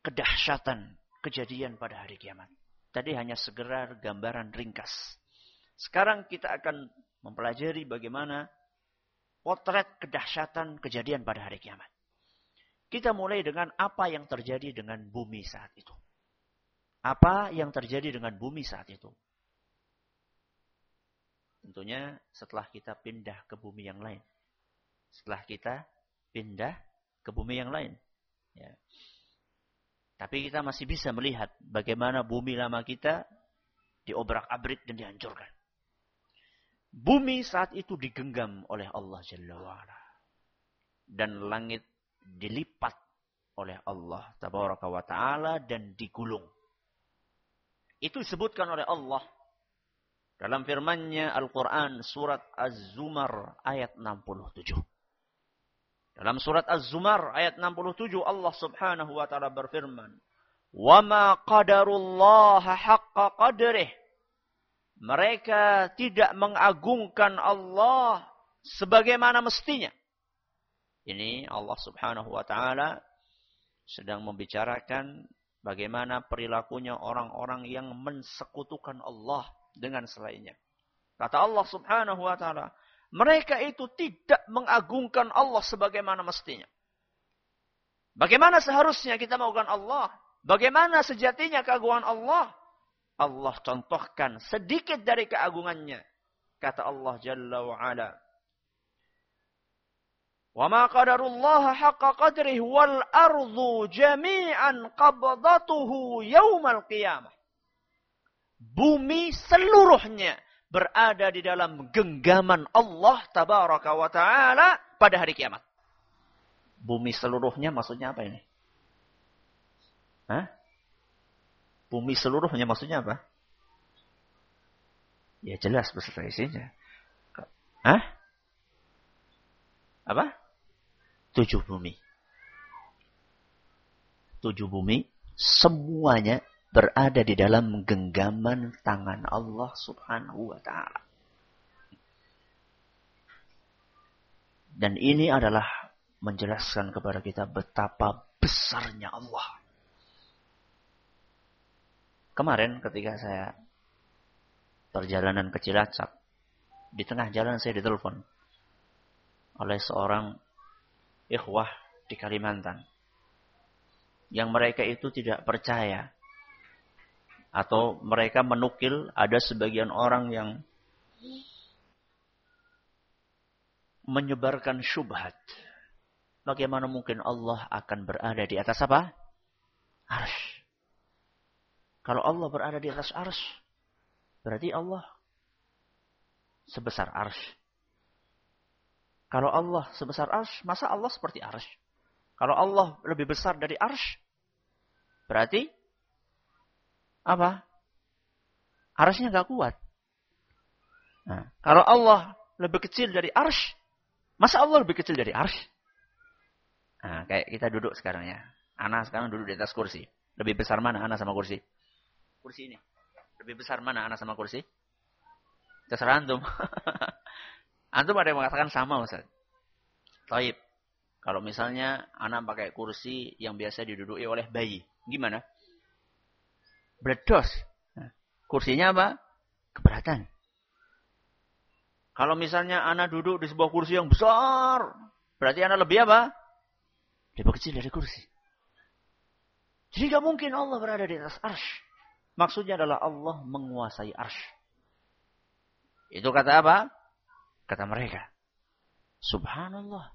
kedahsyatan kejadian pada hari kiamat. Tadi hanya segera gambaran ringkas. Sekarang kita akan mempelajari bagaimana potret kedahsyatan kejadian pada hari kiamat. Kita mulai dengan apa yang terjadi dengan bumi saat itu. Apa yang terjadi dengan bumi saat itu? Tentunya setelah kita pindah ke bumi yang lain. Setelah kita pindah ke bumi yang lain. Ya. Tapi kita masih bisa melihat bagaimana bumi lama kita diobrak-abrik dan dihancurkan. Bumi saat itu digenggam oleh Allah Jalla wa'ala. Dan langit dilipat oleh Allah Tabaraka wa Ta'ala dan digulung. Itu disebutkan oleh Allah dalam firman-Nya Al-Qur'an surat Az-Zumar ayat 67. Dalam surat Az-Zumar ayat 67 Allah Subhanahu wa taala berfirman, "Wa ma qadarullah haqqa qadrih." Mereka tidak mengagungkan Allah sebagaimana mestinya. Ini Allah Subhanahu wa taala sedang membicarakan bagaimana perilakunya orang-orang yang mensekutukan Allah dengan selainnya. Kata Allah Subhanahu wa taala, mereka itu tidak mengagungkan Allah sebagaimana mestinya. Bagaimana seharusnya kita mengagungkan Allah? Bagaimana sejatinya keagungan Allah? Allah contohkan sedikit dari keagungannya. Kata Allah Jalla wa'ala. وَمَا قَدَرُ اللَّهَ حَقَّ قَدْرِهِ وَالْأَرْضُ جَمِيعًا قَبْضَتُهُ يَوْمَ الْقِيَامَةِ Bumi seluruhnya berada di dalam genggaman Allah tabaraka wa ta'ala pada hari kiamat. Bumi seluruhnya maksudnya apa ini? Hah? Bumi seluruhnya maksudnya apa? Ya jelas beserta isinya. Hah? Apa? Tujuh bumi. Tujuh bumi semuanya berada di dalam genggaman tangan Allah Subhanahu wa taala. Dan ini adalah menjelaskan kepada kita betapa besarnya Allah. Kemarin ketika saya perjalanan ke Cilacap, di tengah jalan saya ditelepon oleh seorang ikhwah di Kalimantan. Yang mereka itu tidak percaya. Atau mereka menukil ada sebagian orang yang menyebarkan syubhat. Bagaimana mungkin Allah akan berada di atas apa? Arsh. Kalau Allah berada di atas ars, berarti Allah sebesar ars. Kalau Allah sebesar ars, masa Allah seperti ars? Kalau Allah lebih besar dari ars, berarti apa? Arsnya nggak kuat. Nah, kalau Allah lebih kecil dari ars, masa Allah lebih kecil dari ars? Nah, kayak kita duduk sekarang ya. Anak sekarang duduk di atas kursi. Lebih besar mana anak sama kursi? Kursi ini? Lebih besar mana anak sama kursi? Terserah antum. antum ada yang mengatakan sama Ustaz. Taib. Kalau misalnya anak pakai kursi yang biasa diduduki oleh bayi, gimana? Bledos. Nah, kursinya apa? Keberatan. Kalau misalnya anak duduk di sebuah kursi yang besar, berarti anak lebih apa? Lebih kecil dari kursi. Jadi gak mungkin Allah berada di atas arsh. Maksudnya adalah Allah menguasai arsh. Itu kata apa? Kata mereka. Subhanallah.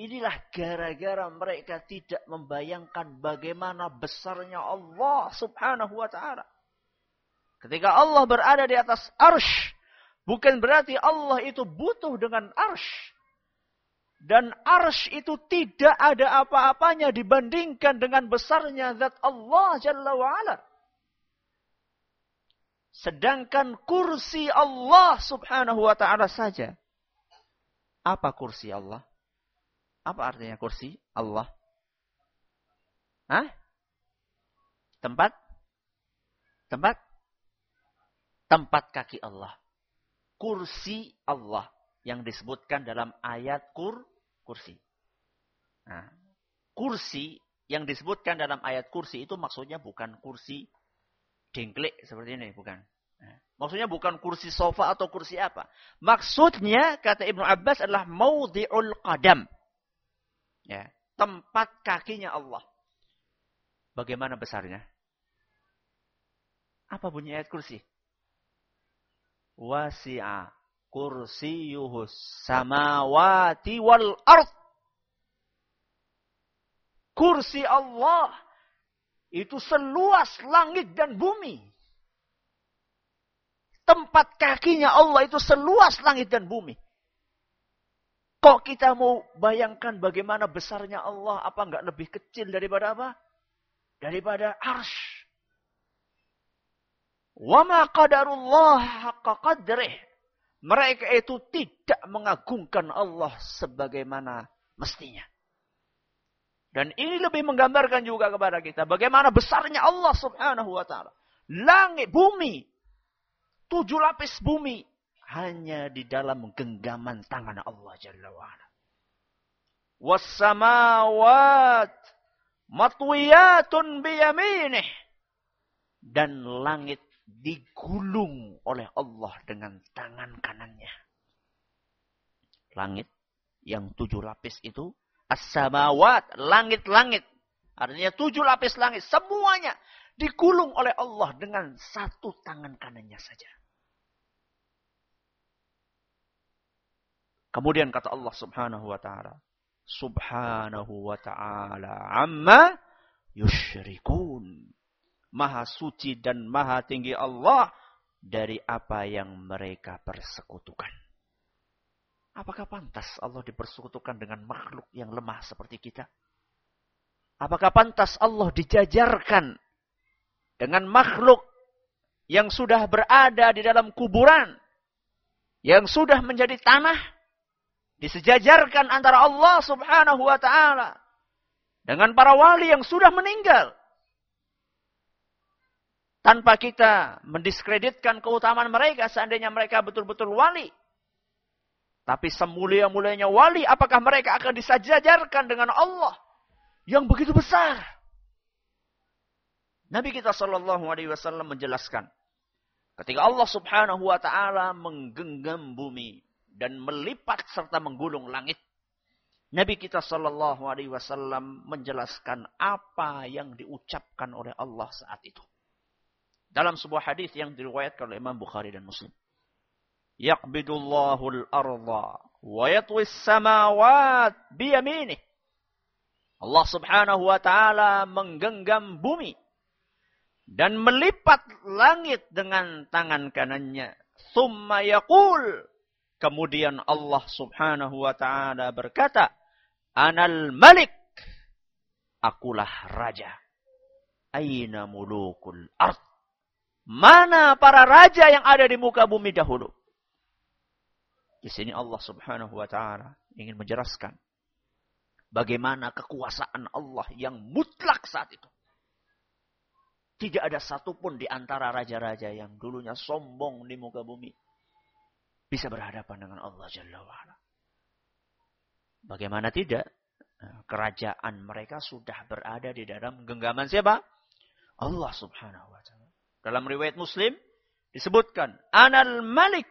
Inilah gara-gara mereka tidak membayangkan bagaimana besarnya Allah subhanahu wa ta'ala. Ketika Allah berada di atas arsh. Bukan berarti Allah itu butuh dengan arsh. Dan arsh itu tidak ada apa-apanya dibandingkan dengan besarnya zat Allah Jalla wa'ala. Sedangkan kursi Allah subhanahu wa ta'ala saja. Apa kursi Allah? Apa artinya kursi Allah? Hah? Tempat? Tempat? Tempat kaki Allah. Kursi Allah yang disebutkan dalam ayat kur kursi. Nah, kursi yang disebutkan dalam ayat kursi itu maksudnya bukan kursi dengklik seperti ini, bukan. Nah, maksudnya bukan kursi sofa atau kursi apa. Maksudnya, kata Ibnu Abbas adalah maudhi'ul qadam. Ya, tempat kakinya Allah. Bagaimana besarnya? Apa bunyi ayat kursi? Wasi'a kursiyuhus samawati wal ard. Kursi Allah itu seluas langit dan bumi. Tempat kakinya Allah itu seluas langit dan bumi. Kok kita mau bayangkan bagaimana besarnya Allah? Apa enggak lebih kecil daripada apa? Daripada arsh. Wama qadarullah haqqa qadrih. Mereka itu tidak mengagungkan Allah sebagaimana mestinya. Dan ini lebih menggambarkan juga kepada kita bagaimana besarnya Allah Subhanahu wa taala. Langit, bumi, tujuh lapis bumi hanya di dalam genggaman tangan Allah Jalla wa'ala. Wassamawat matwiyatun biyaminih. Dan langit digulung oleh Allah dengan tangan kanannya. Langit yang tujuh lapis itu as-samawat, langit-langit. Artinya tujuh lapis langit semuanya digulung oleh Allah dengan satu tangan kanannya saja. Kemudian kata Allah Subhanahu wa taala, Subhanahu wa taala amma yusyrikun maha suci dan maha tinggi Allah dari apa yang mereka persekutukan. Apakah pantas Allah dipersekutukan dengan makhluk yang lemah seperti kita? Apakah pantas Allah dijajarkan dengan makhluk yang sudah berada di dalam kuburan, yang sudah menjadi tanah, disejajarkan antara Allah subhanahu wa ta'ala dengan para wali yang sudah meninggal, tanpa kita mendiskreditkan keutamaan mereka seandainya mereka betul-betul wali. Tapi semulia-mulianya wali, apakah mereka akan disajajarkan dengan Allah yang begitu besar? Nabi kita Shallallahu Alaihi Wasallam menjelaskan, ketika Allah Subhanahu Wa Taala menggenggam bumi dan melipat serta menggulung langit, Nabi kita Shallallahu Alaihi Wasallam menjelaskan apa yang diucapkan oleh Allah saat itu. Dalam sebuah hadis yang diriwayatkan oleh Imam Bukhari dan Muslim. Yaqbidullahu al-arda wa yatwi samawat biyaminih. Allah subhanahu wa ta'ala menggenggam bumi dan melipat langit dengan tangan kanannya. Thumma yaqul. Kemudian Allah subhanahu wa ta'ala berkata, Anal malik. Akulah raja. Aina mulukul ard. Mana para raja yang ada di muka bumi dahulu? Di sini Allah Subhanahu wa taala ingin menjelaskan bagaimana kekuasaan Allah yang mutlak saat itu. Tidak ada satupun di antara raja-raja yang dulunya sombong di muka bumi. bisa berhadapan dengan Allah Jalla wa'ala. Bagaimana tidak? Kerajaan mereka sudah berada di dalam genggaman siapa? Allah subhanahu wa ta'ala. Dalam riwayat muslim disebutkan. Anal malik.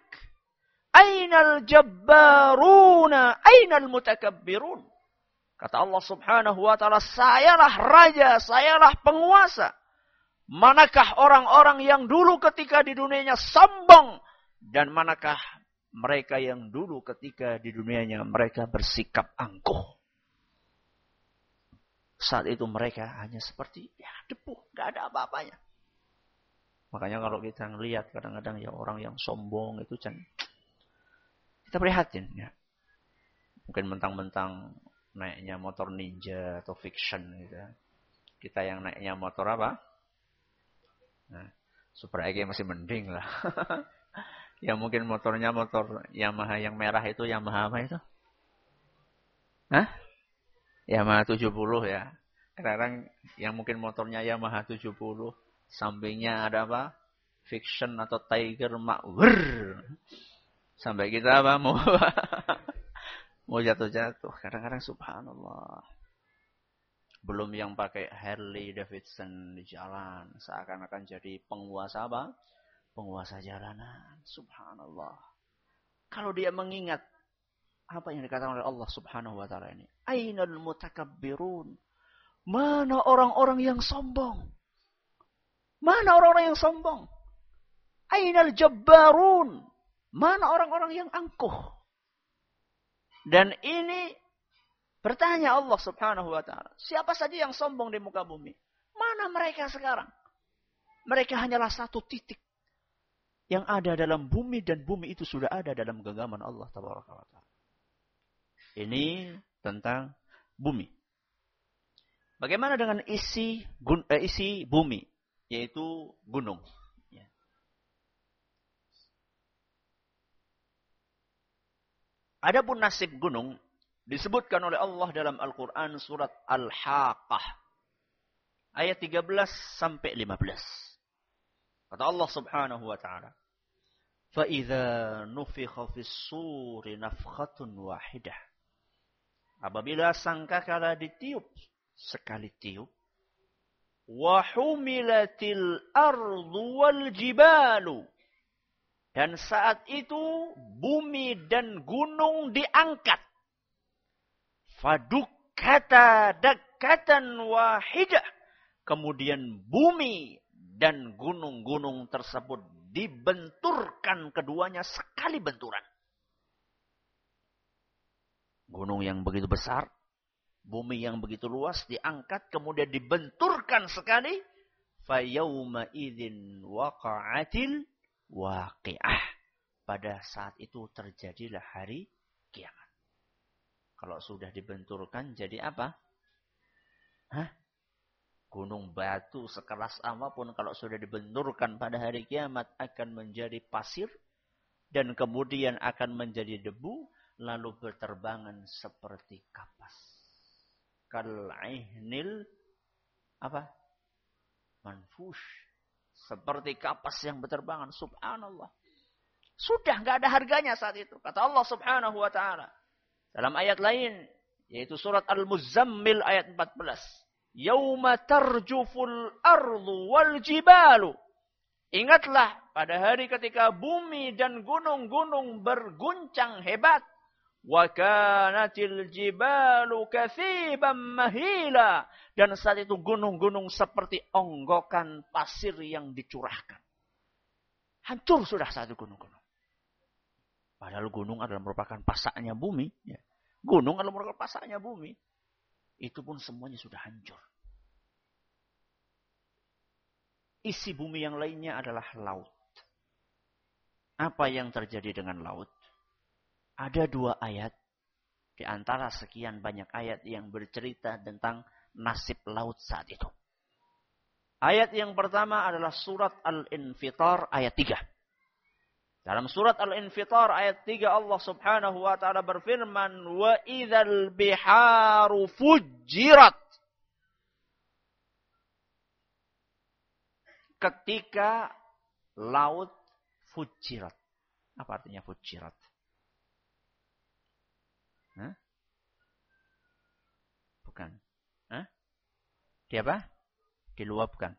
Ainal jabbaruna. Ainal mutakabbirun. Kata Allah subhanahu wa ta'ala. Sayalah raja. Sayalah penguasa. Manakah orang-orang yang dulu ketika di dunianya sombong. Dan manakah mereka yang dulu ketika di dunianya mereka bersikap angkuh. Saat itu mereka hanya seperti ya debu, nggak ada apa-apanya. Makanya kalau kita ngelihat kadang-kadang ya orang yang sombong itu kan kita prihatin ya. Mungkin mentang-mentang naiknya motor ninja atau fiction gitu. Ya. Kita yang naiknya motor apa? Nah, Super EG masih mending lah. yang mungkin motornya motor Yamaha yang merah itu Yamaha apa itu? Hah? Yamaha 70 ya. Kadang yang mungkin motornya Yamaha 70, sampingnya ada apa? Fiction atau Tiger Mawar. Sampai kita apa? Mau mau jatuh-jatuh. Kadang-kadang subhanallah. Belum yang pakai Harley Davidson di jalan. Seakan-akan jadi penguasa apa? Penguasa jalanan. Subhanallah. Kalau dia mengingat apa yang dikatakan oleh Allah Subhanahu wa taala ini? Ainal mutakabbirun? Mana orang-orang yang sombong? Mana orang-orang yang sombong? Ainal jabbarun? Mana orang-orang yang angkuh? Dan ini bertanya Allah Subhanahu wa taala, siapa saja yang sombong di muka bumi? Mana mereka sekarang? Mereka hanyalah satu titik yang ada dalam bumi dan bumi itu sudah ada dalam genggaman Allah taala. Ini tentang bumi. Bagaimana dengan isi eh, isi bumi, yaitu gunung? Ya. Adapun nasib gunung disebutkan oleh Allah dalam Al-Quran surat Al-Haqah. Ayat 13 sampai 15. Kata Allah subhanahu wa ta'ala. فَإِذَا نُفِخَ فِي السُّورِ نَفْخَةٌ وَاحِدَةٌ Apabila sangkakala ditiup sekali tiup, wahumilatil ardu wal jibalu. dan saat itu bumi dan gunung diangkat. Fadukkata dakkatan wahidah. Kemudian bumi dan gunung-gunung tersebut dibenturkan keduanya sekali benturan. Gunung yang begitu besar, bumi yang begitu luas diangkat kemudian dibenturkan sekali. Fayawma idin waqa'atil waqi'ah. Pada saat itu terjadilah hari kiamat. Kalau sudah dibenturkan jadi apa? Hah? Gunung batu sekeras apa pun kalau sudah dibenturkan pada hari kiamat akan menjadi pasir dan kemudian akan menjadi debu lalu berterbangan seperti kapas. Kal'ihnil apa? Manfush. Seperti kapas yang berterbangan. Subhanallah. Sudah nggak ada harganya saat itu. Kata Allah subhanahu wa ta'ala. Dalam ayat lain. Yaitu surat Al-Muzammil ayat 14. Yauma tarjuful ardu wal jibalu. Ingatlah pada hari ketika bumi dan gunung-gunung berguncang hebat. Wa kanatil jibalu kathiban mahila. Dan saat itu gunung-gunung seperti onggokan pasir yang dicurahkan. Hancur sudah satu gunung-gunung. Padahal gunung adalah merupakan pasaknya bumi. Ya. Gunung adalah merupakan pasaknya bumi itu pun semuanya sudah hancur. Isi bumi yang lainnya adalah laut. Apa yang terjadi dengan laut? Ada dua ayat di antara sekian banyak ayat yang bercerita tentang nasib laut saat itu. Ayat yang pertama adalah surat Al-Infitar ayat 3. Dalam surat Al-Infitar ayat 3 Allah Subhanahu wa taala berfirman wa idzal biharu fujirat Ketika laut fujirat. Apa artinya fujirat? Hah? Bukan. Hah? Di apa? Diluapkan.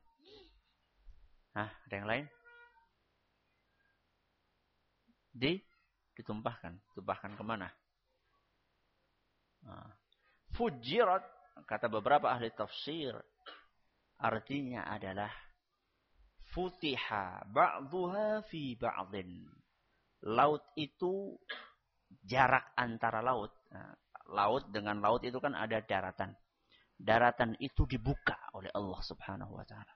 Hah? Ada yang lain? Di ditumpahkan. Tumpahkan ke mana? Nah. Fujirat, kata beberapa ahli tafsir, artinya adalah futiha ba'duha fi ba'din. Laut itu jarak antara laut. Nah, laut dengan laut itu kan ada daratan. Daratan itu dibuka oleh Allah subhanahu wa ta'ala.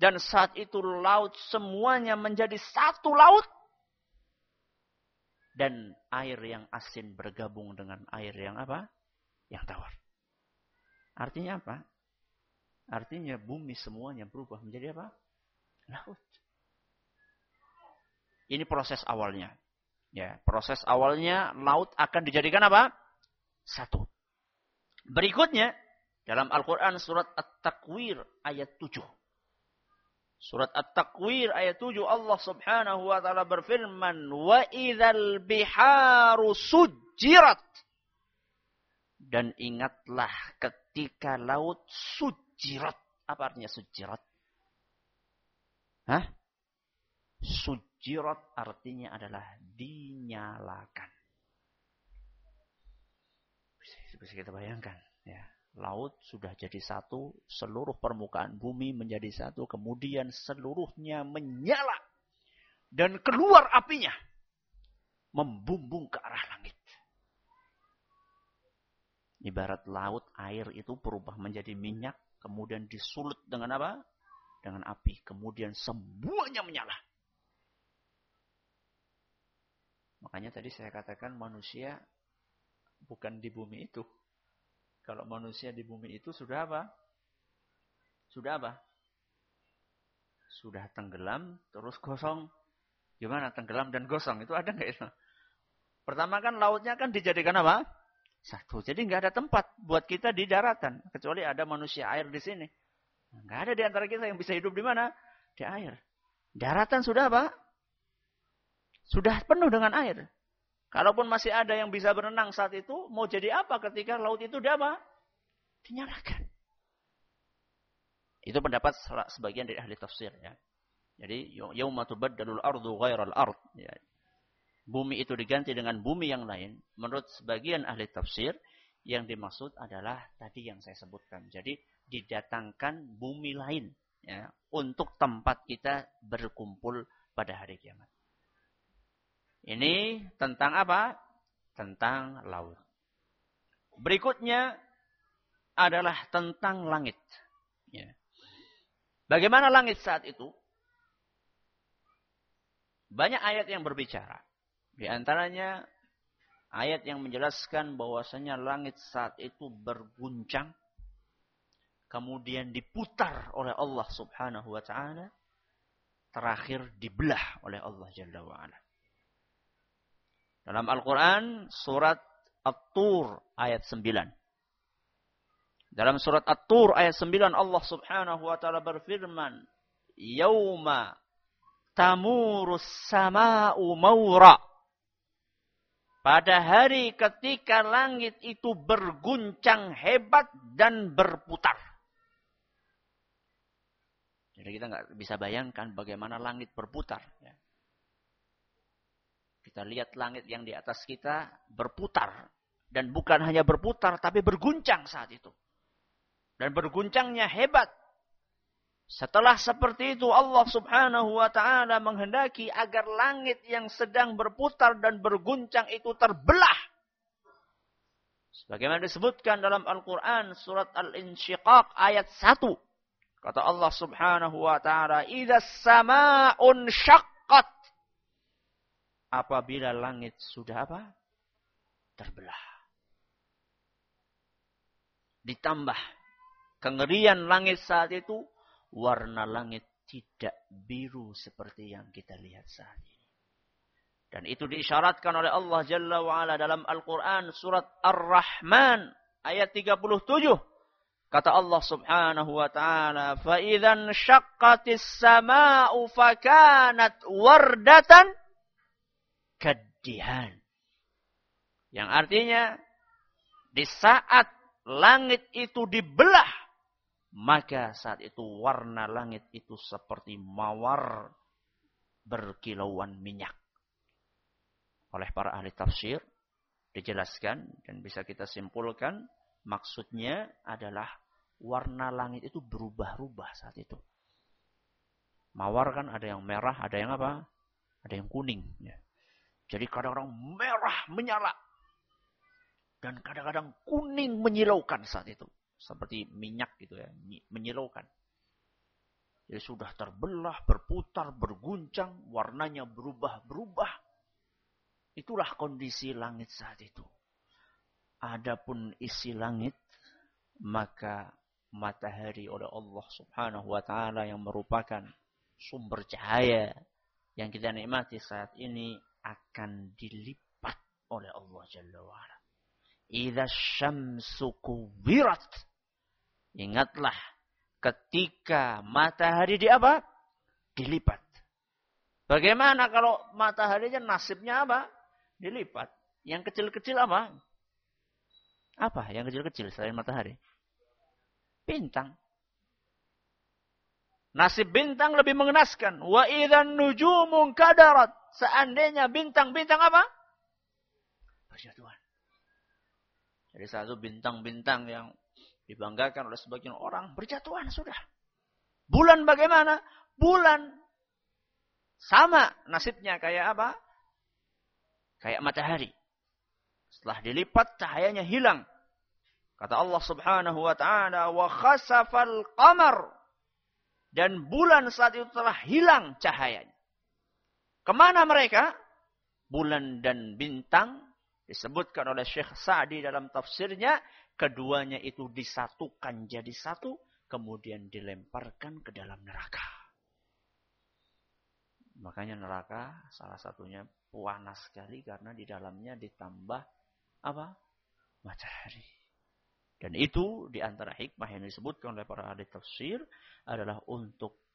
Dan saat itu laut semuanya menjadi satu laut dan air yang asin bergabung dengan air yang apa? Yang tawar. Artinya apa? Artinya bumi semuanya berubah menjadi apa? Laut. Ini proses awalnya. Ya, proses awalnya laut akan dijadikan apa? Satu. Berikutnya dalam Al-Qur'an surat At-Takwir ayat 7. Surat At-Takwir ayat 7 Allah Subhanahu wa taala berfirman, "Wa idzal biharu sujirat." Dan ingatlah ketika laut sujirat. Apa artinya sujirat? Hah? Sujirat artinya adalah dinyalakan. Bisa, bisa kita bayangkan, ya laut sudah jadi satu, seluruh permukaan bumi menjadi satu, kemudian seluruhnya menyala dan keluar apinya membumbung ke arah langit. Ibarat laut air itu berubah menjadi minyak, kemudian disulut dengan apa? Dengan api, kemudian semuanya menyala. Makanya tadi saya katakan manusia bukan di bumi itu, kalau manusia di bumi itu sudah apa? Sudah apa? Sudah tenggelam, terus gosong. Gimana tenggelam dan gosong? Itu ada nggak itu? Pertama kan lautnya kan dijadikan apa? Satu. Jadi nggak ada tempat buat kita di daratan. Kecuali ada manusia air di sini. Nggak ada di antara kita yang bisa hidup di mana? Di air. Daratan sudah apa? Sudah penuh dengan air. Kalaupun masih ada yang bisa berenang saat itu, mau jadi apa ketika laut itu udah apa? Dinyalakan. Itu pendapat sebagian dari ahli tafsir ya. Jadi yauma tubaddalul ardu ghairal ard ya. Bumi itu diganti dengan bumi yang lain. Menurut sebagian ahli tafsir, yang dimaksud adalah tadi yang saya sebutkan. Jadi didatangkan bumi lain ya untuk tempat kita berkumpul pada hari kiamat. Ini tentang apa? Tentang laut. Berikutnya adalah tentang langit. Ya. Bagaimana langit saat itu? Banyak ayat yang berbicara. Di antaranya ayat yang menjelaskan bahwasanya langit saat itu berguncang kemudian diputar oleh Allah Subhanahu wa taala terakhir dibelah oleh Allah Jalla wa ala. Dalam Al-Quran surat At-Tur ayat 9. Dalam surat At-Tur ayat 9 Allah subhanahu wa ta'ala berfirman. Yawma tamurus sama'u mawra. Pada hari ketika langit itu berguncang hebat dan berputar. Jadi kita nggak bisa bayangkan bagaimana langit berputar. Ya. Kita lihat langit yang di atas kita berputar. Dan bukan hanya berputar, tapi berguncang saat itu. Dan berguncangnya hebat. Setelah seperti itu Allah subhanahu wa ta'ala menghendaki agar langit yang sedang berputar dan berguncang itu terbelah. Sebagaimana disebutkan dalam Al-Quran surat Al-Insyiqaq ayat 1. Kata Allah subhanahu wa ta'ala, Iza sama'un syaqqat apabila langit sudah apa? Terbelah. Ditambah kengerian langit saat itu, warna langit tidak biru seperti yang kita lihat saat ini. Dan itu diisyaratkan oleh Allah Jalla wa'ala dalam Al-Quran surat Ar-Rahman ayat 37. Kata Allah Subhanahu wa taala, "Fa idzan syaqqatis samaa'u fakanat wardatan kaddihan." Yang artinya di saat langit itu dibelah, maka saat itu warna langit itu seperti mawar berkilauan minyak. Oleh para ahli tafsir dijelaskan dan bisa kita simpulkan maksudnya adalah warna langit itu berubah-ubah saat itu. Mawar kan ada yang merah, ada yang apa? Ada yang kuning. Ya. Jadi kadang-kadang merah menyala. Dan kadang-kadang kuning menyilaukan saat itu. Seperti minyak gitu ya, menyilaukan. Jadi sudah terbelah, berputar, berguncang, warnanya berubah-berubah. Itulah kondisi langit saat itu. Adapun isi langit, maka matahari oleh Allah Subhanahu wa taala yang merupakan sumber cahaya yang kita nikmati saat ini akan dilipat oleh Allah Jalla wa ala. Idza syamsu kuwirat. Ingatlah ketika matahari di apa? Dilipat. Bagaimana kalau mataharinya nasibnya apa? Dilipat. Yang kecil-kecil apa? Apa yang kecil-kecil selain matahari? bintang. Nasib bintang lebih mengenaskan. Wa idzan nujumun kadarat. Seandainya bintang-bintang apa? Berjatuhan. Jadi satu bintang-bintang yang dibanggakan oleh sebagian orang berjatuhan sudah. Bulan bagaimana? Bulan sama nasibnya kayak apa? Kayak matahari. Setelah dilipat cahayanya hilang. Kata Allah Subhanahu wa taala, "Wa khasafal qamar." Dan bulan saat itu telah hilang cahayanya. Ke mana mereka? Bulan dan bintang disebutkan oleh Syekh Sa'di dalam tafsirnya, keduanya itu disatukan jadi satu, kemudian dilemparkan ke dalam neraka. Makanya neraka salah satunya panas sekali karena di dalamnya ditambah apa? Matahari. Dan itu di antara hikmah yang disebutkan oleh para ahli tafsir adalah untuk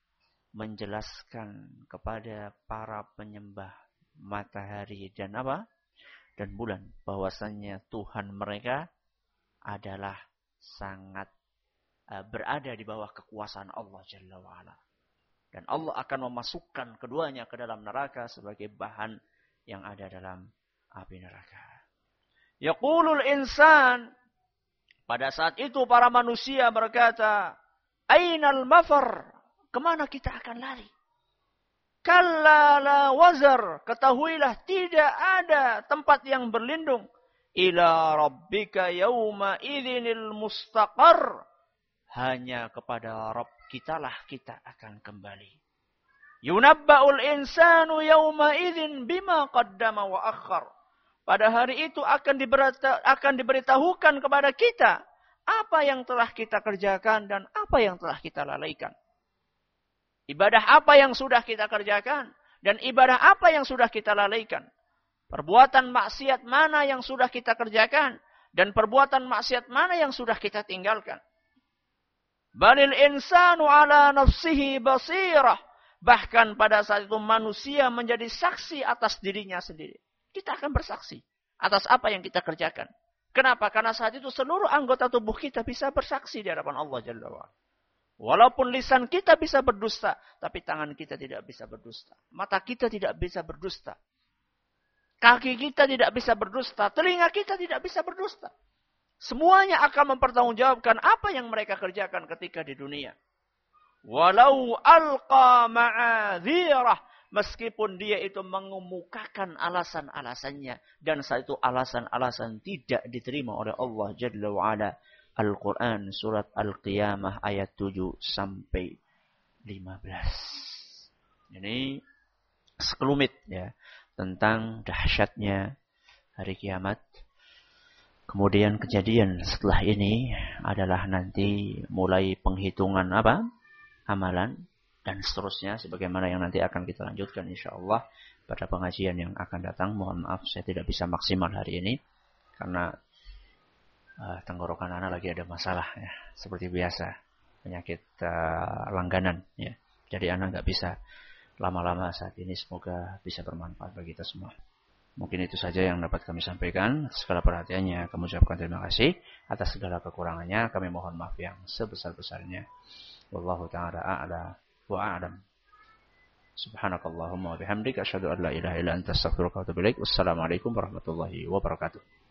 menjelaskan kepada para penyembah matahari dan apa? Dan bulan bahwasannya Tuhan mereka adalah sangat uh, berada di bawah kekuasaan Allah Jalla wa'ala. Dan Allah akan memasukkan keduanya ke dalam neraka sebagai bahan yang ada dalam api neraka. Yaqulul insan pada saat itu para manusia berkata, Ainal mafar? Ke mana kita akan lari? Kalla la wazar. Ketahuilah tidak ada tempat yang berlindung. Ila rabbika yawma idhinil mustaqar. Hanya kepada Rabb kitalah kita akan kembali. Yunabba'ul insanu yawma idhin bima qaddama wa akhar. Pada hari itu akan, akan diberitahukan kepada kita apa yang telah kita kerjakan dan apa yang telah kita lalaikan. Ibadah apa yang sudah kita kerjakan dan ibadah apa yang sudah kita lalaikan. Perbuatan maksiat mana yang sudah kita kerjakan dan perbuatan maksiat mana yang sudah kita tinggalkan. Balil insanu ala nafsihi basirah. Bahkan pada saat itu manusia menjadi saksi atas dirinya sendiri. Kita akan bersaksi atas apa yang kita kerjakan. Kenapa? Karena saat itu seluruh anggota tubuh kita bisa bersaksi di hadapan Allah Jalla wa'ala. Walaupun lisan kita bisa berdusta, tapi tangan kita tidak bisa berdusta. Mata kita tidak bisa berdusta. Kaki kita tidak bisa berdusta. Telinga kita tidak bisa berdusta. Semuanya akan mempertanggungjawabkan apa yang mereka kerjakan ketika di dunia. Walau alqa ma'adhirah meskipun dia itu mengemukakan alasan-alasannya dan saat itu alasan-alasan tidak diterima oleh Allah Jalla wa ala. Al-Quran surat Al-Qiyamah ayat 7 sampai 15. Ini sekelumit ya tentang dahsyatnya hari kiamat. Kemudian kejadian setelah ini adalah nanti mulai penghitungan apa? Amalan dan seterusnya sebagaimana yang nanti akan kita lanjutkan insya Allah pada pengajian yang akan datang. Mohon maaf saya tidak bisa maksimal hari ini karena uh, tenggorokan anak lagi ada masalah ya, seperti biasa penyakit uh, langganan ya. Jadi anak nggak bisa lama-lama saat ini semoga bisa bermanfaat bagi kita semua. Mungkin itu saja yang dapat kami sampaikan. Segala perhatiannya kami ucapkan terima kasih. Atas segala kekurangannya kami mohon maaf yang sebesar-besarnya. Wallahu ta'ala a'la wa a'lam. Subhanakallahumma wa bihamdika asyhadu an la ilaha illa anta astaghfiruka wa atubu ilaik. Wassalamualaikum warahmatullahi wabarakatuh.